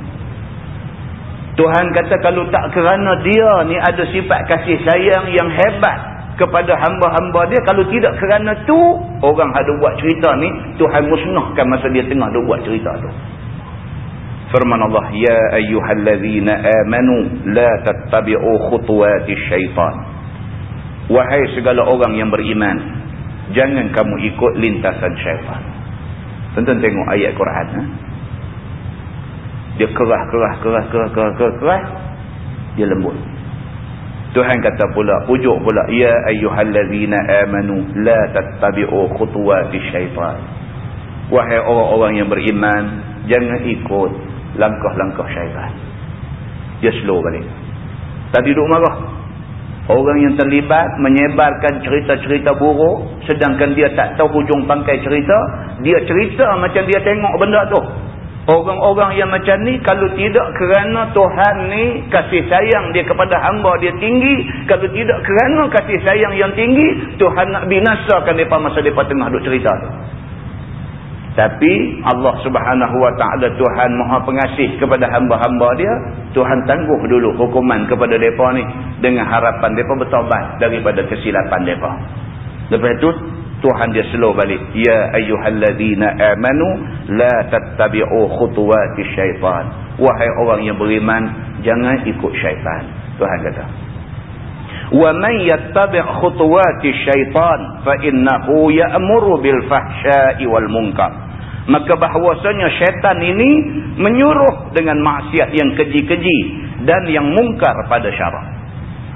Tuhan kata kalau tak kerana dia ni ada sifat kasih sayang yang hebat kepada hamba-hamba dia kalau tidak kerana tu orang ada buat cerita ni Tuhan musnahkan masa dia tengah duk buat cerita tu firman Allah ya ayyuhallazina amanu la tattabi'u khutuwati syaitan wahai segala orang yang beriman jangan kamu ikut lintasan syaitan tonton tengok ayat Quran ha? dia kerah kerah kerah kerah kerah kerah, kerah. dia lembut Tuhan kata pula ujuk pula ya ayyuhallazina amanu la tattabi'u khutuwati syaitan wahai orang-orang yang beriman jangan ikut langkah-langkah syaitan. Dia slow balik. Tadi duduk marah. Orang yang terlibat menyebarkan cerita-cerita buruk sedangkan dia tak tahu hujung pangkai cerita, dia cerita macam dia tengok benda tu. Orang-orang yang macam ni kalau tidak kerana Tuhan ni kasih sayang dia kepada hamba dia tinggi, kalau tidak kerana kasih sayang yang tinggi, Tuhan nak binasakan depa masa depa tengah duk cerita tu. Tapi Allah subhanahu wa ta'ala Tuhan maha pengasih kepada hamba-hamba dia. Tuhan tangguh dulu hukuman kepada mereka ni. Dengan harapan mereka bertawabat daripada kesilapan mereka. Lepas itu Tuhan dia slow balik. Ya ayyuhalladzina amanu la tattabi'u khutuwati syaitan. Wahai orang yang beriman, jangan ikut syaitan. Tuhan kata. وَمَنْ يَتَّبِعْ خُطُوَاتِ الشَّيْطَانِ فَإِنَّهُ يَأْمُرُ بِالْفَحْشَاءِ وَالْمُنْكَرِ Maka bahawasanya syaitan ini menyuruh dengan maksiat yang keji-keji dan yang mungkar pada syarak.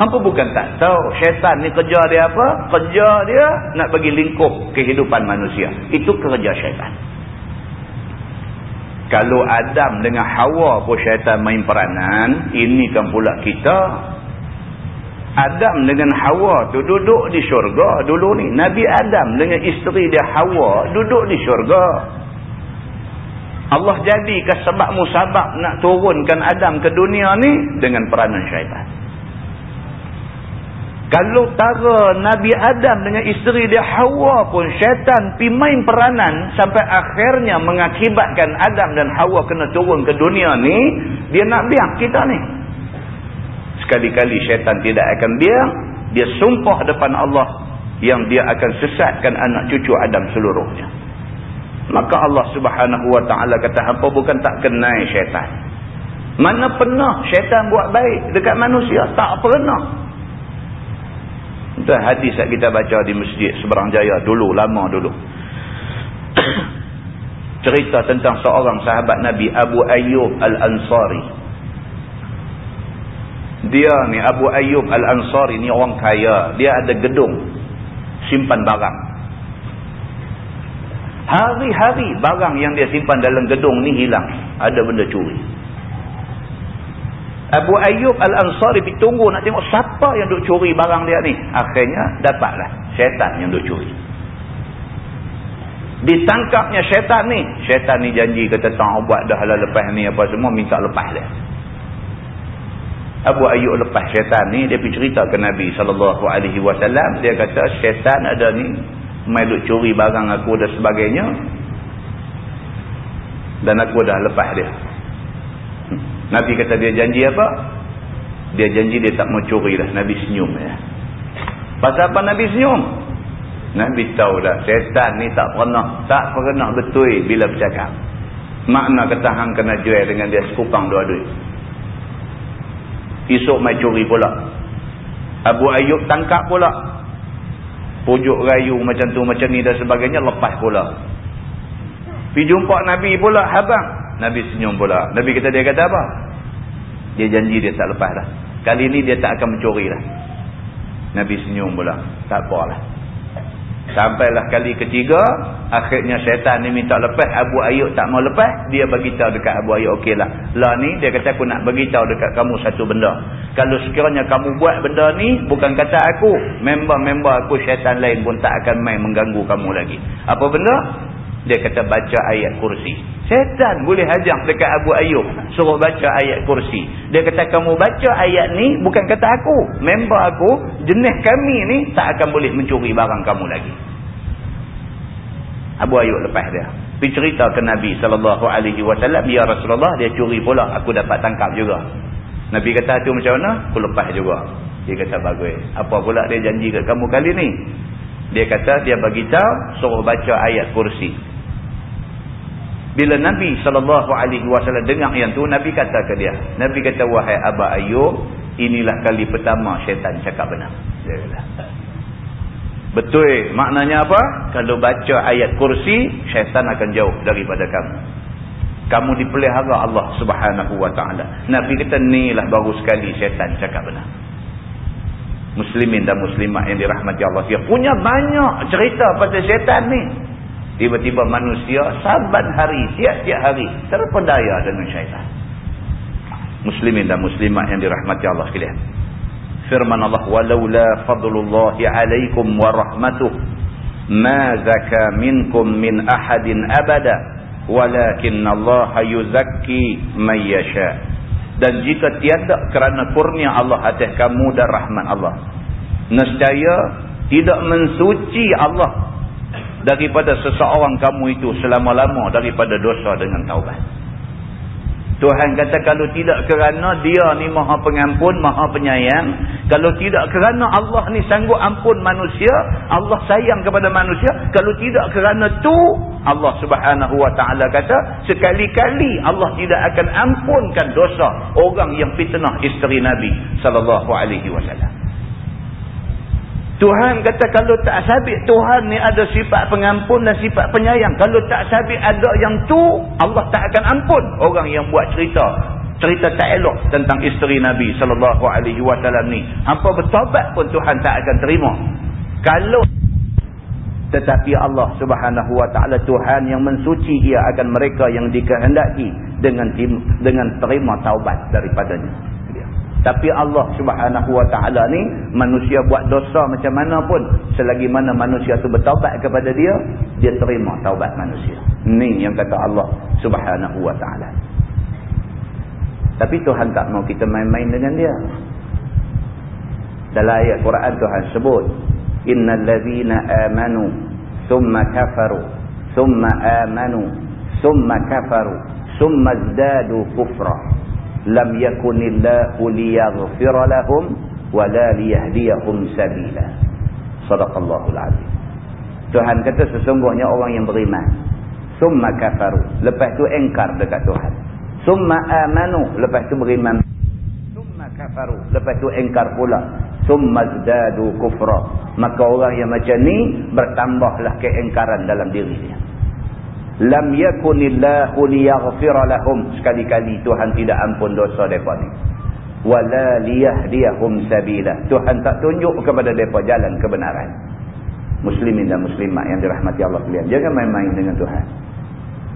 Apa bukan tak tahu syaitan ni kerja dia apa? Kerja dia nak bagi lingkup kehidupan manusia. Itu kerja syaitan. Kalau Adam dengan Hawa pun syaitan main peranan, ini kan pula kita Adam dengan Hawa tu duduk di syurga dulu ni. Nabi Adam dengan isteri dia Hawa duduk di syurga. Allah jadikan sebab musabab nak turunkan Adam ke dunia ni dengan peranan syaitan. Kalau tara Nabi Adam dengan isteri dia Hawa pun syaitan pi main peranan sampai akhirnya mengakibatkan Adam dan Hawa kena turun ke dunia ni, dia nak biar kita ni sekali-kali syaitan tidak akan biar dia sumpah depan Allah yang dia akan sesatkan anak cucu Adam seluruhnya. Maka Allah subhanahu wa ta'ala kata apa bukan tak kenal syaitan. Mana pernah syaitan buat baik dekat manusia? Tak pernah. Itu hadis yang kita baca di masjid seberang jaya dulu lama dulu. Cerita tentang seorang sahabat Nabi Abu Ayyub Al-Ansari dia ni Abu Ayyub Al-Ansari ni orang kaya. Dia ada gedung simpan barang. Hari-hari barang yang dia simpan dalam gedung ni hilang. Ada benda curi. Abu Ayyub Al-Ansari pergi tunggu nak tengok siapa yang duk curi barang dia ni. Akhirnya dapatlah syaitan yang duk curi. Ditangkapnya syaitan ni. Syaitan ni janji kata tak buat dah lah lepas ni apa semua minta lepas dia. Abu Ayyub lepas syaitan ni dia pergi cerita ke Nabi SAW dia kata syaitan ada ni main duk curi barang aku dan sebagainya dan aku dah lepas dia. Hmm. Nabi kata dia janji apa? Dia janji dia tak mau curi dah Nabi senyum ya. pasal apa Nabi senyum? Nabi tahu dah syaitan ni tak pernah tak pernah betul bila bercakap. Makna ketahan kena jual dengan dia sekupang dua duit Esok mai curi pula. Abu Ayyub tangkap pula. Pujuk rayu macam tu macam ni dan sebagainya lepas pula. Pergi jumpa Nabi pula habang. Nabi senyum pula. Nabi kata dia kata apa? Dia janji dia tak lepas dah. Kali ni dia tak akan mencuri dah. Nabi senyum pula. Tak apalah. Sampailah kali ketiga, akhirnya syaitan ni minta lepas, Abu Ayyub tak mau lepas, dia beritahu dekat Abu Ayyub, okeylah. Lah ni, dia kata aku nak beritahu dekat kamu satu benda. Kalau sekiranya kamu buat benda ni, bukan kata aku, member-member aku syaitan lain pun tak akan main mengganggu kamu lagi. Apa benda? Dia kata baca ayat kursi. Setan boleh hajak dekat Abu Ayyub. Suruh baca ayat kursi. Dia kata kamu baca ayat ni bukan kata aku. Member aku, jenis kami ni tak akan boleh mencuri barang kamu lagi. Abu Ayyub lepas dia. Pergi cerita ke Nabi SAW. Ya Rasulullah dia curi pula. Aku dapat tangkap juga. Nabi kata tu macam mana? Aku lepas juga. Dia kata bagus. Apa pula dia janji ke kamu kali ni? Dia kata dia bagi tahu suruh baca ayat kursi. Bila Nabi SAW dengar yang tu, Nabi kata ke dia. Nabi kata, wahai Aba Ayub, inilah kali pertama syaitan cakap benar. Dia. Betul. Maknanya apa? Kalau baca ayat kursi, syaitan akan jauh daripada kamu. Kamu dipelihara Allah subhanahu wa ta'ala. Nabi kata, inilah baru sekali syaitan cakap benar. Muslimin dan muslimat yang dirahmati Allah. Dia punya banyak cerita pasal syaitan ni. Tiba-tiba manusia saban hari, tiap-tiap hari terpedaya dengan syaitan. Muslimin dan muslimat yang dirahmati Allah sekalian. Firman Allah, "Walaula fadlullahi 'alaikum wa rahmatuh ma zaka minkum min ahadin abada, walakinna Allah yuzakki man yasha." Dan jika tiada kerana kurnia Allah atas kamu dan rahmat Allah, nescaya tidak mensuci Allah daripada seseorang kamu itu selama-lama daripada dosa dengan taubat. Tuhan kata kalau tidak kerana dia ni maha pengampun, maha penyayang. Kalau tidak kerana Allah ni sanggup ampun manusia, Allah sayang kepada manusia. Kalau tidak kerana tu Allah subhanahu wa ta'ala kata, sekali-kali Allah tidak akan ampunkan dosa orang yang fitnah isteri Nabi sallallahu alaihi wasallam. Tuhan kata kalau tak sabit Tuhan ni ada sifat pengampun dan sifat penyayang. Kalau tak sabit ada yang tu Allah tak akan ampun orang yang buat cerita cerita tak elok tentang isteri Nabi sallallahu alaihi wasallam ni. Hampa bertobat pun Tuhan tak akan terima. Kalau tetapi Allah Subhanahu wa taala Tuhan yang mensuci ia akan mereka yang dikehendaki dengan dengan terima taubat daripadanya. Tapi Allah subhanahu wa ta'ala ni, manusia buat dosa macam mana pun, selagi mana manusia tu bertaubat kepada dia, dia terima taubat manusia. Ni yang kata Allah subhanahu wa ta'ala. Tapi Tuhan tak mau kita main-main dengan dia. Dalam ayat Quran Tuhan sebut, Inna allazina amanu, thumma kafaru, thumma amanu, thumma kafaru, thumma zdadu kufrah lam yakunillahu liyaghfira lahum wala liyahdiyahum sabila. Sadaqallahul azim. Tuhan kata sesungguhnya orang yang beriman. Summa kafaru. Lepas tu engkar dekat Tuhan. Summa amanu. Lepas tu beriman. Summa kafaru. Lepas tu engkar pula. Summa zdadu kufra. Maka orang yang macam ni bertambahlah keengkaran dalam diri dia lam yakunillahu liyaghfira lahum. Sekali-kali Tuhan tidak ampun dosa depa ni. Wala liyahdiyahum sabila. Tuhan tak tunjuk kepada depa jalan kebenaran. Muslimin dan muslimat yang dirahmati Allah sekalian. Jangan main-main dengan Tuhan.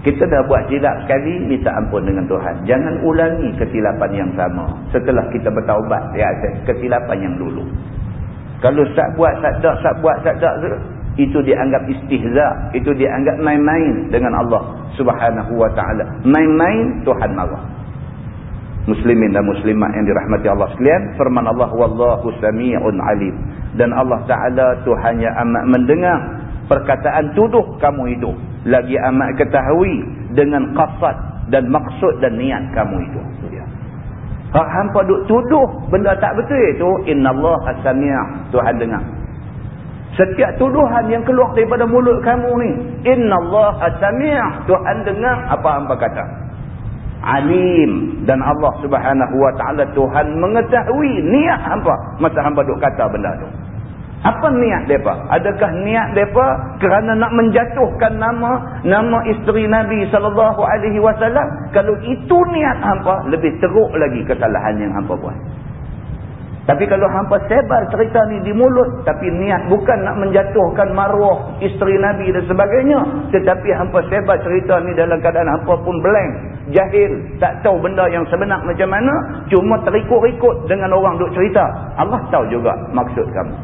Kita dah buat silap sekali minta ampun dengan Tuhan. Jangan ulangi kesilapan yang sama. Setelah kita bertaubat atas kesilapan yang dulu. Kalau sat buat sat dak sat buat sat dak itu dianggap istihza itu dianggap main-main dengan Allah subhanahu wa ta'ala. Main-main Tuhan marah. Muslimin dan muslimat yang dirahmati Allah sekalian firman Allah wallahu sami'un alim. Dan Allah ta'ala Tuhan yang amat mendengar perkataan tuduh kamu itu. Lagi amat ketahui dengan qasad dan maksud dan niat kamu itu. Hampa duk tuduh benda tak betul itu innallaha sami' Tuhan dengar Setiap tuduhan yang keluar daripada mulut kamu ni. Allah sami' Tuhan dengar apa hamba kata. Alim. Dan Allah subhanahu wa ta'ala Tuhan mengetahui niat hamba. Masa hamba duk kata benda tu. Apa niat mereka? Adakah niat mereka kerana nak menjatuhkan nama nama isteri Nabi SAW? Kalau itu niat hampa, lebih teruk lagi kesalahan yang hampa buat. Tapi kalau hampa sebar cerita ni di mulut, tapi niat bukan nak menjatuhkan maruah isteri Nabi dan sebagainya. Tetapi hampa sebar cerita ni dalam keadaan hampa pun blank, jahil, tak tahu benda yang sebenar macam mana. Cuma terikut-ikut dengan orang duk cerita. Allah tahu juga maksud kamu.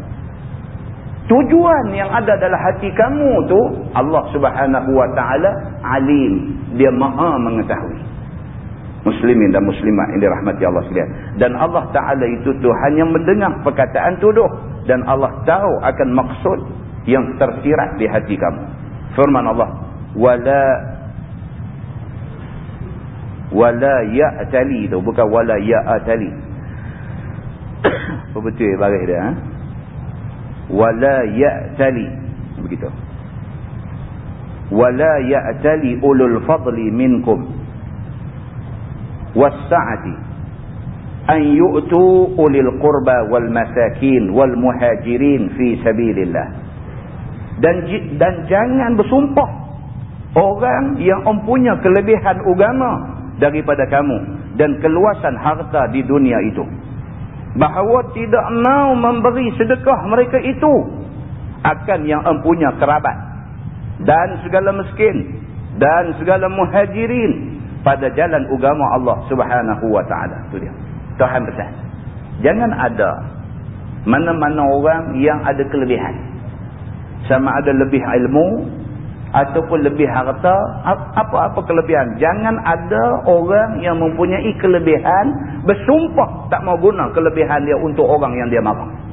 Tujuan yang ada dalam hati kamu tu Allah subhanahu wa ta'ala alim. Dia maha mengetahui. Muslimin dan muslimat yang dirahmati Allah sekalian. Dan Allah ta'ala itu tu hanya mendengar perkataan tuduh. Dan Allah tahu akan maksud yang tersirat di hati kamu. Firman Allah. Wala wala ya'tali tu. Bukan wala ya'atali. Apa betul baris dia? Ha? wala ya'tali begitu wala ya'tali ulul fadli minkum was-sa'ati. An yu'tu ulil qurba wal masakin wal muhajirin fi sabilillah. Dan dan jangan bersumpah orang yang mempunyai kelebihan agama daripada kamu dan keluasan harta di dunia itu. Bahawa tidak mau memberi sedekah mereka itu akan yang empunya kerabat dan segala miskin dan segala muhajirin pada jalan agama Allah subhanahu wa ta'ala. Itu dia. Tuhan besar jangan ada mana-mana orang yang ada kelebihan. Sama ada lebih ilmu ataupun lebih harta apa-apa kelebihan. Jangan ada orang yang mempunyai kelebihan bersumpah tak mau guna kelebihan dia untuk orang yang dia marah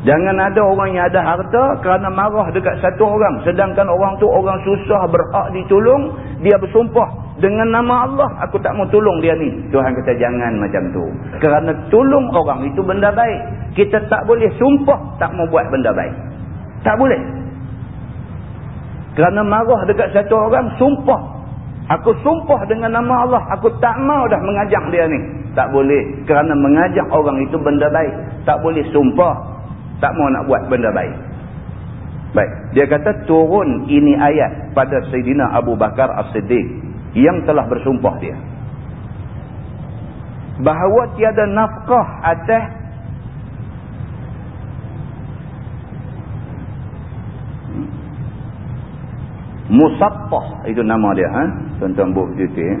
jangan ada orang yang ada harta kerana marah dekat satu orang sedangkan orang tu orang susah berhak ditolong dia bersumpah dengan nama Allah aku tak mau tolong dia ni Tuhan kata jangan macam tu kerana tolong orang itu benda baik kita tak boleh sumpah tak mau buat benda baik tak boleh kerana marah dekat satu orang, sumpah. Aku sumpah dengan nama Allah. Aku tak mau dah mengajak dia ni. Tak boleh. Kerana mengajak orang itu benda baik. Tak boleh sumpah. Tak mau nak buat benda baik. Baik. Dia kata turun ini ayat pada Sayyidina Abu Bakar As-Siddiq. Yang telah bersumpah dia. Bahawa tiada nafkah atas Musattah itu nama dia ha? Tuan-tuan buku cuti eh?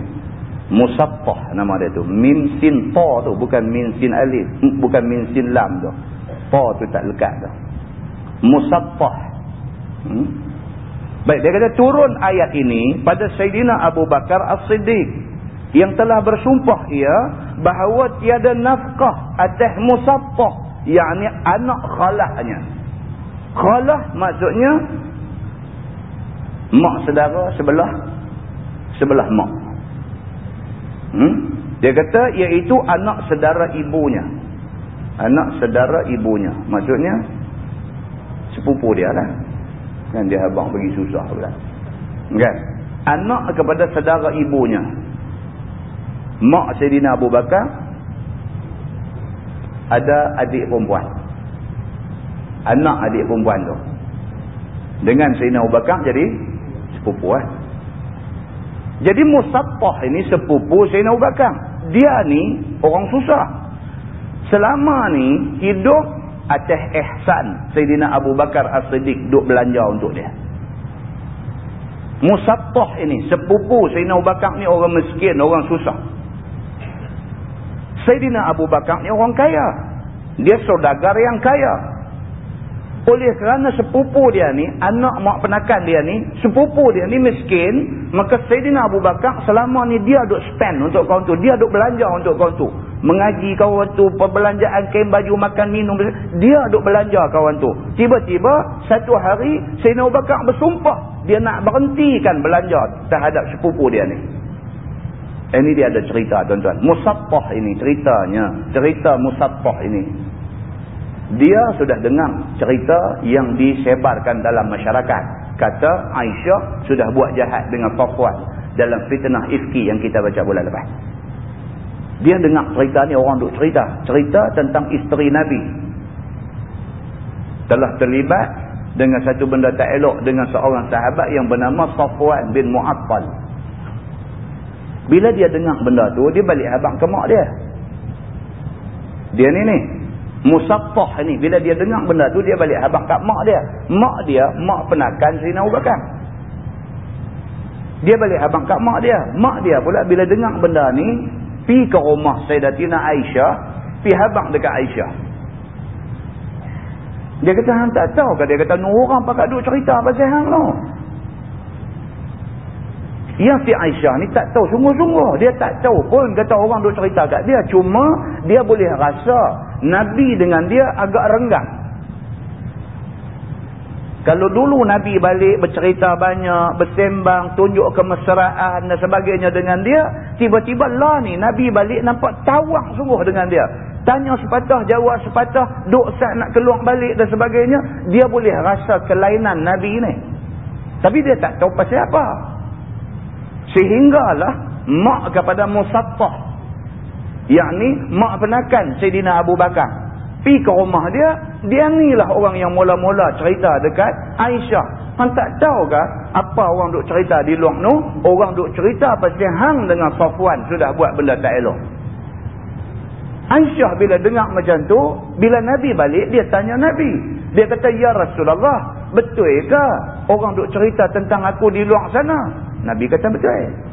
Musattah nama dia tu Min sin ta tu bukan min sin alif Bukan min sin lam tu Ta tu tak lekat tu Musattah hmm? Baik dia kata turun ayat ini Pada Sayyidina Abu Bakar As-Siddiq Yang telah bersumpah ia Bahawa tiada nafkah Atas musattah Yang anak khalahnya. Khalah maksudnya mak saudara sebelah sebelah mak. Hmm? dia kata iaitu anak saudara ibunya anak saudara ibunya. Maksudnya sepupu dia lah. Kan dia abang bagi susah pula. Kan? Anak kepada saudara ibunya. Mak Sayyidina Abu Bakar ada adik perempuan. Anak adik perempuan tu. Dengan Sayyidina Abu Bakar jadi sepupu eh. Jadi Musattah ini sepupu Sayyidina Abu Bakar. Dia ni orang susah. Selama ni hidup atas ihsan Sayyidina Abu Bakar As-Siddiq duk belanja untuk dia. Musattah ini sepupu Sayyidina Abu Bakar ni orang miskin, orang susah. Sayyidina Abu Bakar ni orang kaya. Dia saudagar yang kaya. Oleh kerana sepupu dia ni, anak mak penakan dia ni, sepupu dia ni miskin, maka Sayyidina Abu Bakar selama ni dia duk spend untuk kawan tu. Dia duk belanja untuk kawan tu. Mengaji kawan tu, perbelanjaan kain baju, makan, minum. Dia duk belanja kawan tu. Tiba-tiba, satu hari, Sayyidina Abu Bakar bersumpah. Dia nak berhentikan belanja terhadap sepupu dia ni. Ini dia ada cerita tuan-tuan. Musattah ini ceritanya. Cerita Musattah ini dia sudah dengar cerita yang disebarkan dalam masyarakat. Kata Aisyah sudah buat jahat dengan Safwan dalam fitnah ifki yang kita baca bulan lepas. Dia dengar cerita ni orang duk cerita. Cerita tentang isteri Nabi. telah terlibat dengan satu benda tak elok dengan seorang sahabat yang bernama Safwan bin Mu'attal. Bila dia dengar benda tu, dia balik habang ke mak dia. Dia ni ni. Musattah ni. Bila dia dengar benda tu, dia balik habang kat mak dia. Mak dia, mak penakan Abu Bakar. Dia balik habang kat mak dia. Mak dia pula bila dengar benda ni, pi ke rumah Sayyidatina Aisyah, pi habang dekat Aisyah. Dia kata, hang tak tahu ke? Dia kata, no orang pakat duk cerita pasal hang tu. Yang si Aisyah ni tak tahu sungguh-sungguh. Dia tak tahu pun kata orang duk cerita kat dia. Cuma dia boleh rasa Nabi dengan dia agak renggang. Kalau dulu Nabi balik bercerita banyak, bersembang, tunjuk kemesraan dan sebagainya dengan dia, tiba-tiba lah ni Nabi balik nampak tawang sungguh dengan dia. Tanya sepatah, jawab sepatah, duk sat nak keluar balik dan sebagainya, dia boleh rasa kelainan Nabi ni. Tapi dia tak tahu pasal apa. Sehinggalah mak kepada Musattah. Yakni mak penakan Sayyidina Abu Bakar. Pi ke rumah dia, dia ni lah orang yang mula-mula cerita dekat Aisyah. Han tak tahu ke apa orang duk cerita di luar tu? Orang duk cerita pasal hang dengan Safwan sudah buat benda tak elok. Aisyah bila dengar macam tu, bila Nabi balik, dia tanya Nabi. Dia kata, Ya Rasulullah, betul ke orang duk cerita tentang aku di luar sana? Nabi kata betul.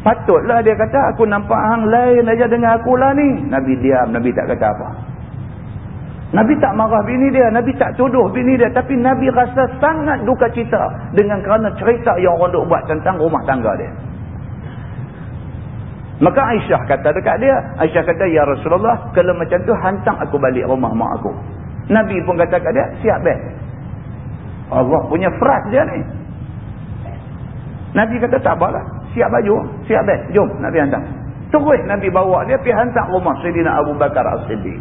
Patutlah dia kata aku nampak hang lain aja dengan aku lah ni. Nabi diam, Nabi tak kata apa. Nabi tak marah bini dia, Nabi tak tuduh bini dia. Tapi Nabi rasa sangat duka cita dengan kerana cerita yang orang duk buat tentang rumah tangga dia. Maka Aisyah kata dekat dia, Aisyah kata, Ya Rasulullah, kalau macam tu hantar aku balik rumah mak aku. Nabi pun kata kat dia, siap best. Allah punya fras dia ni. Nabi kata tak apalah. Siap baju. Siap beg. Jom Nabi hantar. Terus Nabi bawa dia pergi hantar rumah Sayyidina Abu Bakar As-Siddiq.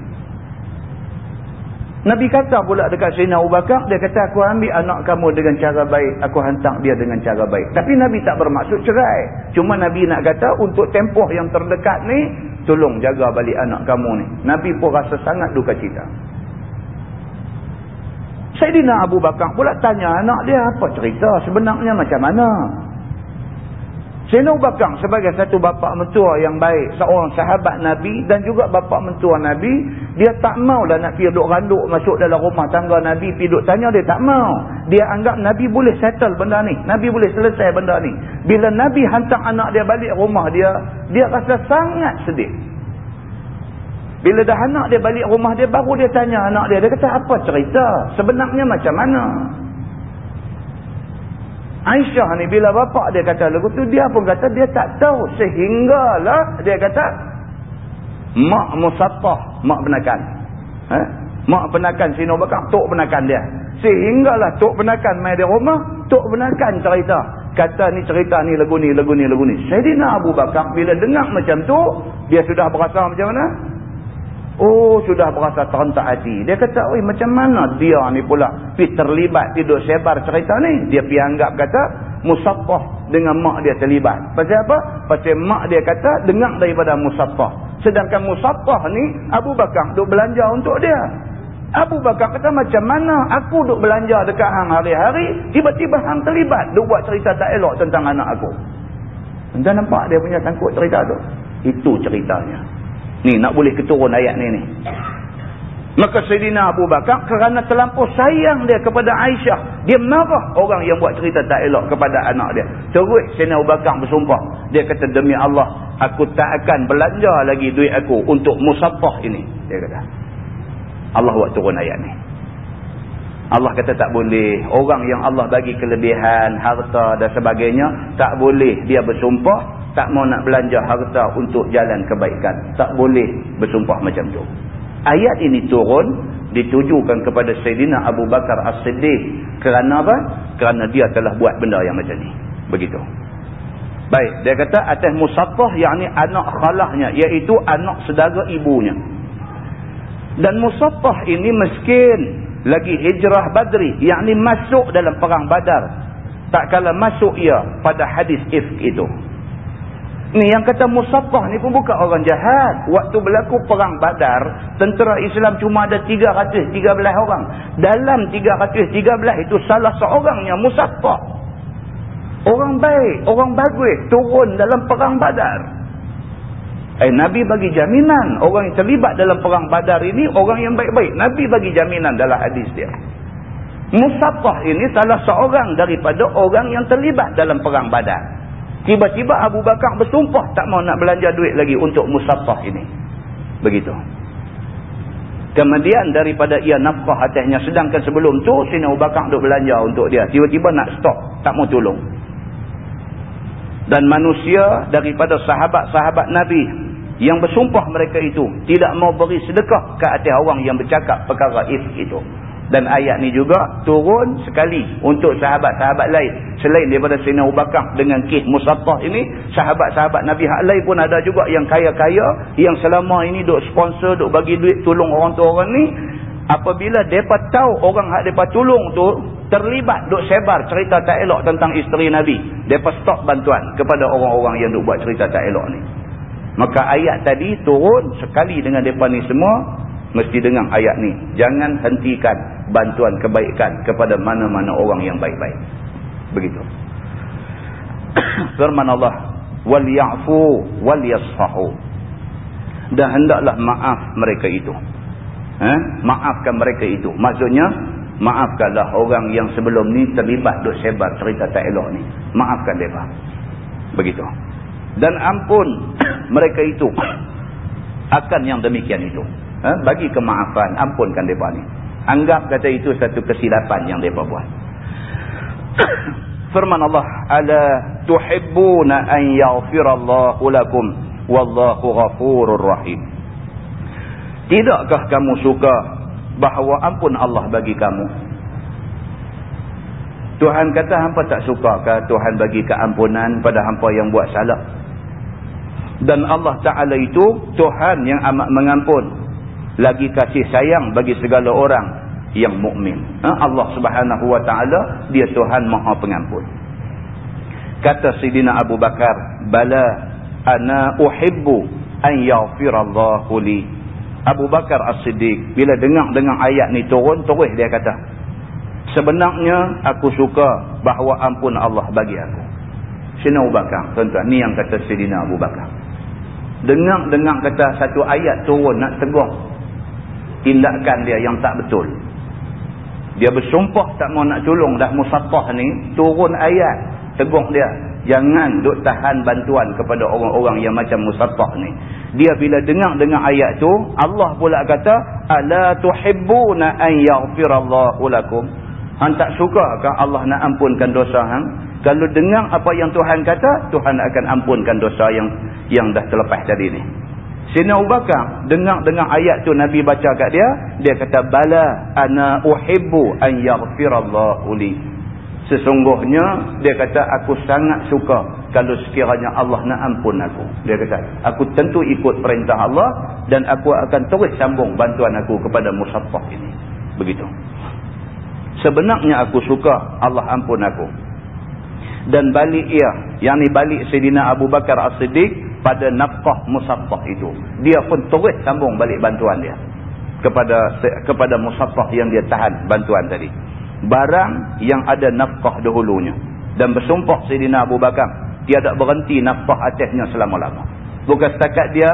Nabi kata pula dekat Sayyidina Abu Bakar. Dia kata aku ambil anak kamu dengan cara baik. Aku hantar dia dengan cara baik. Tapi Nabi tak bermaksud cerai. Cuma Nabi nak kata untuk tempoh yang terdekat ni. Tolong jaga balik anak kamu ni. Nabi pun rasa sangat duka cita. Sayyidina Abu Bakar pula tanya anak dia apa cerita sebenarnya macam mana. Sayyidina Abu Bakar sebagai satu bapa mentua yang baik, seorang sahabat Nabi dan juga bapa mentua Nabi, dia tak maulah nak pergi duduk randuk masuk dalam rumah tangga Nabi, pergi duduk tanya dia tak mau. Dia anggap Nabi boleh settle benda ni. Nabi boleh selesai benda ni. Bila Nabi hantar anak dia balik rumah dia, dia rasa sangat sedih. Bila dah anak dia balik rumah dia, baru dia tanya anak dia. Dia kata, apa cerita? Sebenarnya macam mana? Aisyah ni, bila bapak dia kata lagu tu, dia pun kata dia tak tahu. Sehinggalah dia kata, Mak Musattah, Mak penakan. Eh? Mak penakan Sino Bakar, Tok penakan dia. Sehinggalah Tok penakan main di rumah, Tok penakan cerita. Kata ni cerita ni, lagu ni, lagu ni, lagu ni. Sayyidina Abu Bakar, bila dengar macam tu, dia sudah berasa macam mana? Oh, sudah berasa terentak hati. Dia kata, oi macam mana dia ni pula pi terlibat tidur sebar cerita ni? Dia pi anggap kata, musaffah dengan mak dia terlibat. Pasal apa? Pasal mak dia kata, dengar daripada musaffah. Sedangkan musaffah ni, Abu Bakar duk belanja untuk dia. Abu Bakar kata, macam mana aku duk belanja dekat hang hari-hari, tiba-tiba hang terlibat, duk buat cerita tak elok tentang anak aku. Anda nampak dia punya sangkut cerita tu? Itu ceritanya. Ni nak boleh keturun ayat ni ni. Maka Sayyidina Abu Bakar kerana terlampau sayang dia kepada Aisyah. Dia marah orang yang buat cerita tak elok kepada anak dia. Terus Sayyidina Abu Bakar bersumpah. Dia kata demi Allah aku tak akan belanja lagi duit aku untuk musafah ini. Dia kata. Allah buat turun ayat ni. Allah kata tak boleh. Orang yang Allah bagi kelebihan, harta dan sebagainya. Tak boleh dia bersumpah tak mau nak belanja harta untuk jalan kebaikan. Tak boleh bersumpah macam tu. Ayat ini turun ditujukan kepada Sayyidina Abu Bakar As-Siddiq. Kerana apa? Kerana dia telah buat benda yang macam ni. Begitu. Baik, dia kata atas yang ni anak khalahnya. Iaitu anak sedara ibunya. Dan musafah ini miskin lagi hijrah badri. Yang ni masuk dalam perang badar. Tak kala masuk ia pada hadis if itu. Ni yang kata Musaffah ni pun bukan orang jahat. Waktu berlaku perang badar, tentera Islam cuma ada 313 orang. Dalam 313 itu salah seorangnya Musaffah. Orang baik, orang bagus turun dalam perang badar. Eh, Nabi bagi jaminan orang yang terlibat dalam perang badar ini orang yang baik-baik. Nabi bagi jaminan dalam hadis dia. Musaffah ini salah seorang daripada orang yang terlibat dalam perang badar. Tiba-tiba Abu Bakar bersumpah tak mau nak belanja duit lagi untuk musafah ini. Begitu. Kemudian daripada ia nafkah atasnya. Sedangkan sebelum tu sini Abu Bakar duk belanja untuk dia. Tiba-tiba nak stop. Tak mau tolong. Dan manusia daripada sahabat-sahabat Nabi. Yang bersumpah mereka itu. Tidak mau beri sedekah ke atas orang yang bercakap perkara if itu. Dan ayat ni juga turun sekali untuk sahabat-sahabat lain. Selain daripada Sina Abu Bakar dengan kih Musattah ini, sahabat-sahabat Nabi Hak lain pun ada juga yang kaya-kaya, yang selama ini duk sponsor, duk bagi duit tolong orang tu orang ni. Apabila mereka tahu orang hak mereka tolong tu terlibat, duk sebar cerita tak elok tentang isteri Nabi. Mereka stop bantuan kepada orang-orang yang duk buat cerita tak elok ni. Maka ayat tadi turun sekali dengan mereka ni semua, mesti dengar ayat ni. Jangan hentikan bantuan kebaikan kepada mana-mana orang yang baik-baik. Begitu. Firman Allah, "Wal ya'fu wal yasfahu." Dan hendaklah maaf mereka itu. Eh? Maafkan mereka itu. Maksudnya, maafkanlah orang yang sebelum ni terlibat duk sebar cerita tak elok ni. Maafkan mereka. Begitu. Dan ampun mereka itu akan yang demikian itu. Eh? Bagi kemaafan, ampunkan mereka ni. Anggap kata itu satu kesilapan yang mereka buat. Firman Allah, "Ala tuhibbuna an yaghfirallahu lakum wallahu ghafurur rahim." Tidakkah kamu suka bahawa ampun Allah bagi kamu? Tuhan kata hampa tak suka ke Tuhan bagi keampunan pada hampa yang buat salah? Dan Allah Ta'ala itu Tuhan yang amat mengampun lagi kasih sayang bagi segala orang yang mukmin. Ha? Allah Subhanahu wa taala dia Tuhan Maha Pengampun. Kata Sidina Abu Bakar, "Bala ana uhibbu an yaghfirallahu li." Abu Bakar As-Siddiq bila dengar-dengar ayat ni turun, terus dia kata, "Sebenarnya aku suka bahawa ampun Allah bagi aku." Sina Abu Bakar, tuan-tuan, ni yang kata Sidina Abu Bakar. Dengar-dengar kata satu ayat turun nak tegur tindakan dia yang tak betul. Dia bersumpah tak mau nak tolong dah musafah ni, turun ayat tegur dia. Jangan duk tahan bantuan kepada orang-orang yang macam musafah ni. Dia bila dengar-dengar ayat tu, Allah pula kata, Ala tuhibbuna an yaghfirallahu lakum. Han tak suka kan Allah nak ampunkan dosa hang? Kalau dengar apa yang Tuhan kata, Tuhan akan ampunkan dosa yang yang dah terlepas tadi ni. Sina Abu Bakar dengar-dengar ayat tu Nabi baca kat dia, dia kata bala ana uhibbu an yaghfirallahu li. Sesungguhnya dia kata aku sangat suka kalau sekiranya Allah nak ampun aku. Dia kata aku tentu ikut perintah Allah dan aku akan terus sambung bantuan aku kepada musafah ini. Begitu. Sebenarnya aku suka Allah ampun aku. Dan balik ia, yang ni balik Sayyidina Abu Bakar As-Siddiq pada nafkah musaffah itu. Dia pun terus sambung balik bantuan dia. Kepada kepada musaffah yang dia tahan bantuan tadi. Barang yang ada nafkah dahulunya. Dan bersumpah Sayyidina Abu Bakar. Tiada berhenti nafkah atasnya selama-lama. Bukan setakat dia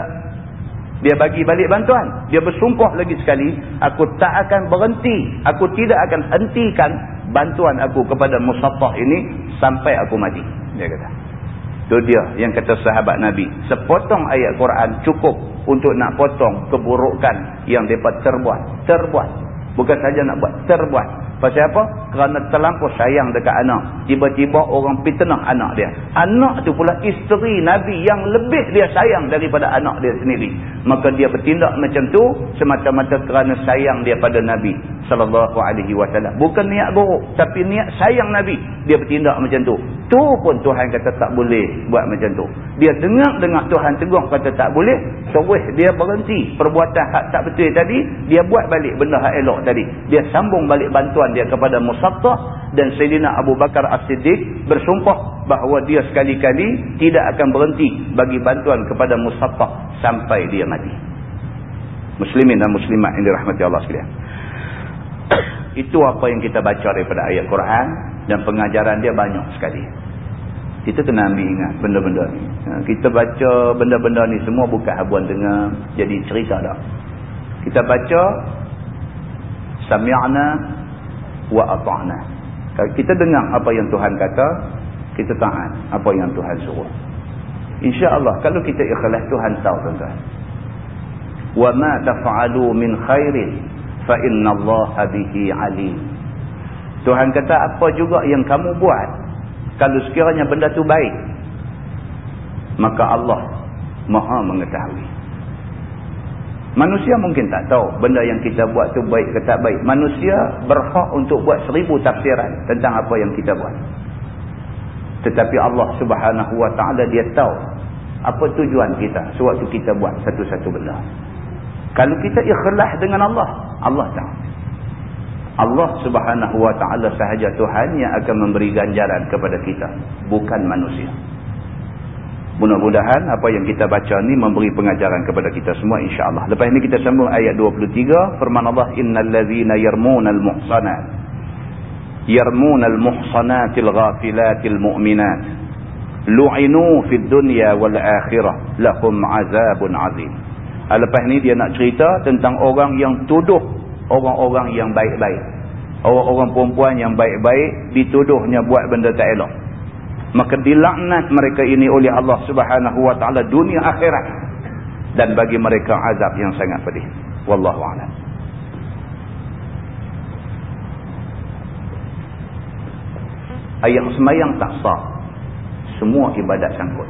dia bagi balik bantuan. Dia bersumpah lagi sekali. Aku tak akan berhenti. Aku tidak akan hentikan bantuan aku kepada musaffah ini sampai aku mati. Dia kata. Itu dia yang kata sahabat Nabi. Sepotong ayat Quran cukup untuk nak potong keburukan yang mereka terbuat. Terbuat. Bukan saja nak buat. Terbuat. Pasal apa? Kerana terlampau sayang dekat anak. Tiba-tiba orang fitnah anak dia. Anak tu pula isteri Nabi yang lebih dia sayang daripada anak dia sendiri. Maka dia bertindak macam tu semata-mata kerana sayang dia pada Nabi sallallahu alaihi wasallam. Bukan niat buruk tapi niat sayang nabi. Dia bertindak macam tu. Tu pun Tuhan kata tak boleh buat macam tu. Dia dengar-dengar Tuhan tegur kata tak boleh terus dia berhenti. Perbuatan hak tak betul tadi dia buat balik benda hak elok tadi. Dia sambung balik bantuan dia kepada Musattah dan Sayyidina Abu Bakar As-Siddiq bersumpah bahawa dia sekali-kali tidak akan berhenti bagi bantuan kepada Musattah sampai dia mati. Muslimin dan muslimat yang dirahmati Allah sekalian itu apa yang kita baca daripada ayat Quran dan pengajaran dia banyak sekali. Kita kena ambil ingat benda-benda ni. Ha, kita baca benda-benda ni semua bukan habuan dengar jadi cerita dah. Kita baca sami'na wa ata'na. Kita dengar apa yang Tuhan kata, kita taat apa yang Tuhan suruh. Insya-Allah kalau kita ikhlas Tuhan tahu tuan-tuan. Wa ma taf'alu min khairin fa innallaha bihi alim Tuhan kata apa juga yang kamu buat kalau sekiranya benda tu baik? Maka Allah Maha mengetahui. Manusia mungkin tak tahu benda yang kita buat tu baik ke tak baik. Manusia berhak untuk buat seribu tafsiran tentang apa yang kita buat. Tetapi Allah subhanahu wa ta'ala dia tahu apa tujuan kita sewaktu kita buat satu-satu benda kalau kita ikhlas dengan Allah, Allah tahu. Allah subhanahu wa ta'ala sahaja Tuhan yang akan memberi ganjaran kepada kita. Bukan manusia. Mudah-mudahan apa yang kita baca ni memberi pengajaran kepada kita semua insyaAllah. Lepas ini kita sambung ayat 23. Firman Allah, Innal ladhina yarmunal muhsanat. Yarmunal muhsanatil ghafilatil mu'minat. Lu'inu fid dunya wal akhirah. Lahum azabun azim. Ha, lepas ni dia nak cerita tentang orang yang tuduh orang-orang yang baik-baik. Orang-orang perempuan yang baik-baik dituduhnya buat benda tak elok. Maka dilaknat mereka ini oleh Allah subhanahu wa ta'ala dunia akhirat. Dan bagi mereka azab yang sangat pedih. Wallahu'alam. Ayat semayang tak sah. Semua ibadat sangkut.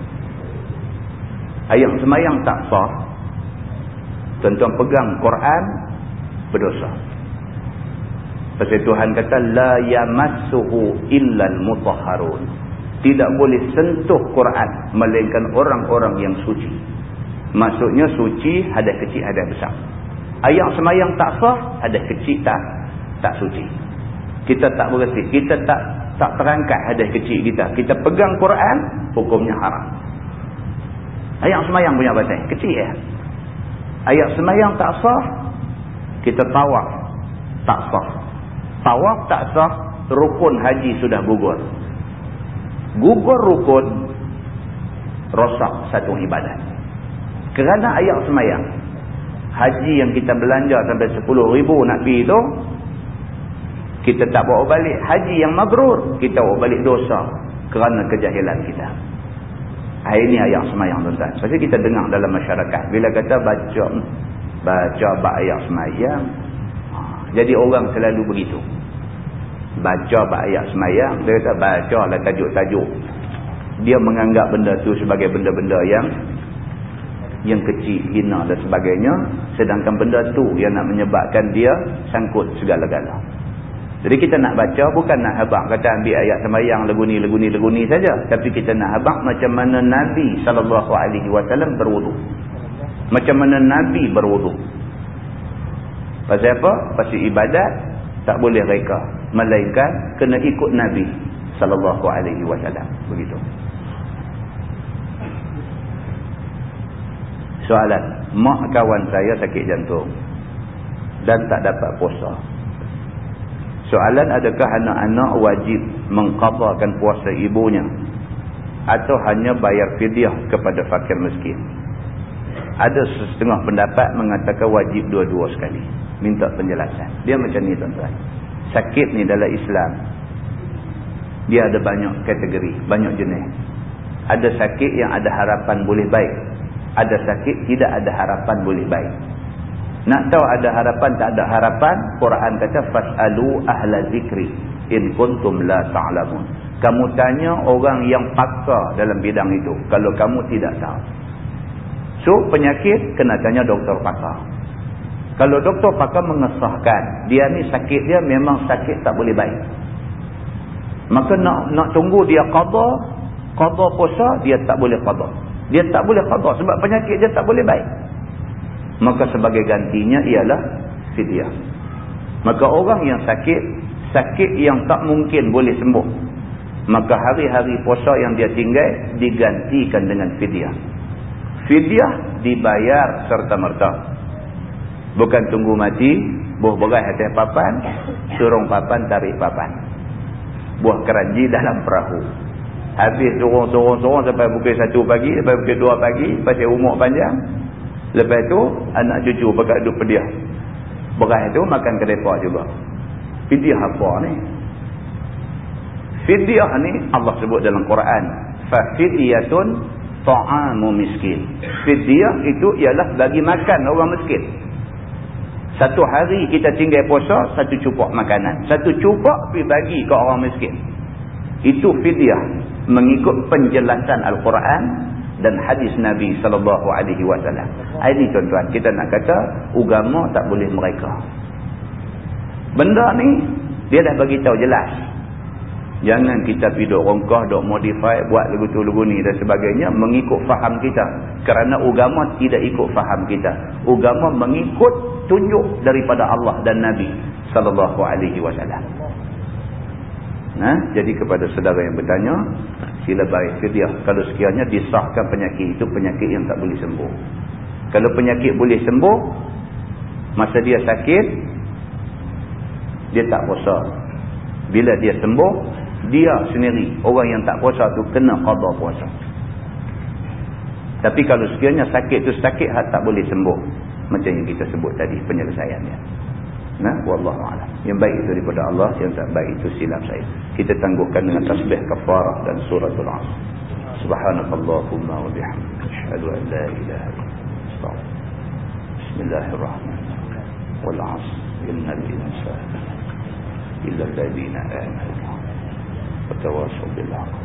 Ayat semayang tak sah tuan-tuan pegang Quran berdosa. Pasal Tuhan kata la yamassuhu illal mutahharun. Tidak boleh sentuh Quran melainkan orang-orang yang suci. Maksudnya suci ada kecil ada besar. Ayat semayang tak sah ada kecil tak tak suci. Kita tak bersih kita tak tak terangkat hadas kecil kita. Kita pegang Quran hukumnya haram. Ayat semayang punya batas kecil ya ayat semayang tak sah kita tawaf tak sah. Tawaf tak sah rukun haji sudah gugur. Gugur rukun rosak satu ibadat. Kerana ayat semayang haji yang kita belanja sampai 10 ribu nak pergi tu kita tak bawa balik haji yang mabrur kita bawa balik dosa kerana kejahilan kita ini ayat semayang tuan-tuan. Sebab kita dengar dalam masyarakat. Bila kata baca baca bak ayat semayang. Ha, jadi orang selalu begitu. Baca bak ayat semayang. Dia kata baca lah tajuk-tajuk. Dia menganggap benda tu sebagai benda-benda yang yang kecil, hina dan sebagainya. Sedangkan benda tu yang nak menyebabkan dia sangkut segala-gala. Jadi kita nak baca bukan nak habak kata ambil ayat sembahyang lagu ni lagu ni lagu ni saja, tapi kita nak habak macam mana Nabi sallallahu alaihi wasallam berwuduk. Macam mana Nabi berwuduk. Pasal apa? Pasal ibadat tak boleh reka, melainkan kena ikut Nabi sallallahu alaihi wasallam. Begitu. Soalan, mak kawan saya sakit jantung dan tak dapat puasa. Soalan adakah anak-anak wajib mengqadakan puasa ibunya atau hanya bayar fidyah kepada fakir miskin? Ada setengah pendapat mengatakan wajib dua-dua sekali. Minta penjelasan. Dia macam ni tuan-tuan. Sakit ni dalam Islam. Dia ada banyak kategori, banyak jenis. Ada sakit yang ada harapan boleh baik. Ada sakit tidak ada harapan boleh baik. Nak tahu ada harapan tak ada harapan, Quran kata fasalu ahla zikri in kuntum la ta'lamun. Kamu tanya orang yang pakar dalam bidang itu kalau kamu tidak tahu. So penyakit kena tanya doktor pakar. Kalau doktor pakar mengesahkan, dia ni sakit dia memang sakit tak boleh baik. Maka nak nak tunggu dia qada, qada puasa, dia tak boleh qada. Dia tak boleh qada sebab penyakit dia tak boleh baik. Maka sebagai gantinya ialah fidyah. Maka orang yang sakit, sakit yang tak mungkin boleh sembuh. Maka hari-hari puasa yang dia tinggal digantikan dengan fidyah. Fidyah dibayar serta-merta. Bukan tunggu mati, buah berai atas papan, turung papan tarik papan. Buah keranji dalam perahu. Habis turung-turung-turung sampai pukul satu pagi, sampai pukul dua pagi, pasal umur panjang. Lepas tu, anak cucu pakai duduk pediah. Berai tu makan kedepak juga. Fidyah apa ni? Fidyah ni Allah sebut dalam Quran. Fafidiyatun ta'amu miskin. Fidyah itu ialah bagi makan orang miskin. Satu hari kita tinggal puasa, satu cupak makanan. Satu cupak pergi bagi ke orang miskin. Itu fidyah. Mengikut penjelasan Al-Quran dan hadis Nabi SAW. Ini tuan-tuan, kita nak kata, agama tak boleh mereka. Benda ni, dia dah bagi tahu jelas. Jangan kita pergi duk rongkah, duk modify, buat lagu tu lagu ni dan sebagainya mengikut faham kita. Kerana agama tidak ikut faham kita. Agama mengikut tunjuk daripada Allah dan Nabi sallallahu alaihi wasallam. Nah, jadi kepada saudara yang bertanya, sila baik fidyah kalau sekiranya disahkan penyakit itu penyakit yang tak boleh sembuh. Kalau penyakit boleh sembuh, masa dia sakit dia tak puasa. Bila dia sembuh, dia sendiri orang yang tak puasa tu kena qada puasa. Tapi kalau sekiranya sakit tu sakit tak boleh sembuh. Macam yang kita sebut tadi penyelesaiannya Nah, wallahu a'lam. Yang baik itu daripada Allah, yang tak baik itu silap saya. Kita tangguhkan dengan tasbih kafarah dan suratul 'Asr. Subhanakallahumma wa bihamdika asyhadu an la ilaha illa anta astaghfiruka. Bismillahirrahmanirrahim. Wal 'asr, innal insana lafii khusr. Illa alladheena aamanu wa tawassaw bil 'aqli.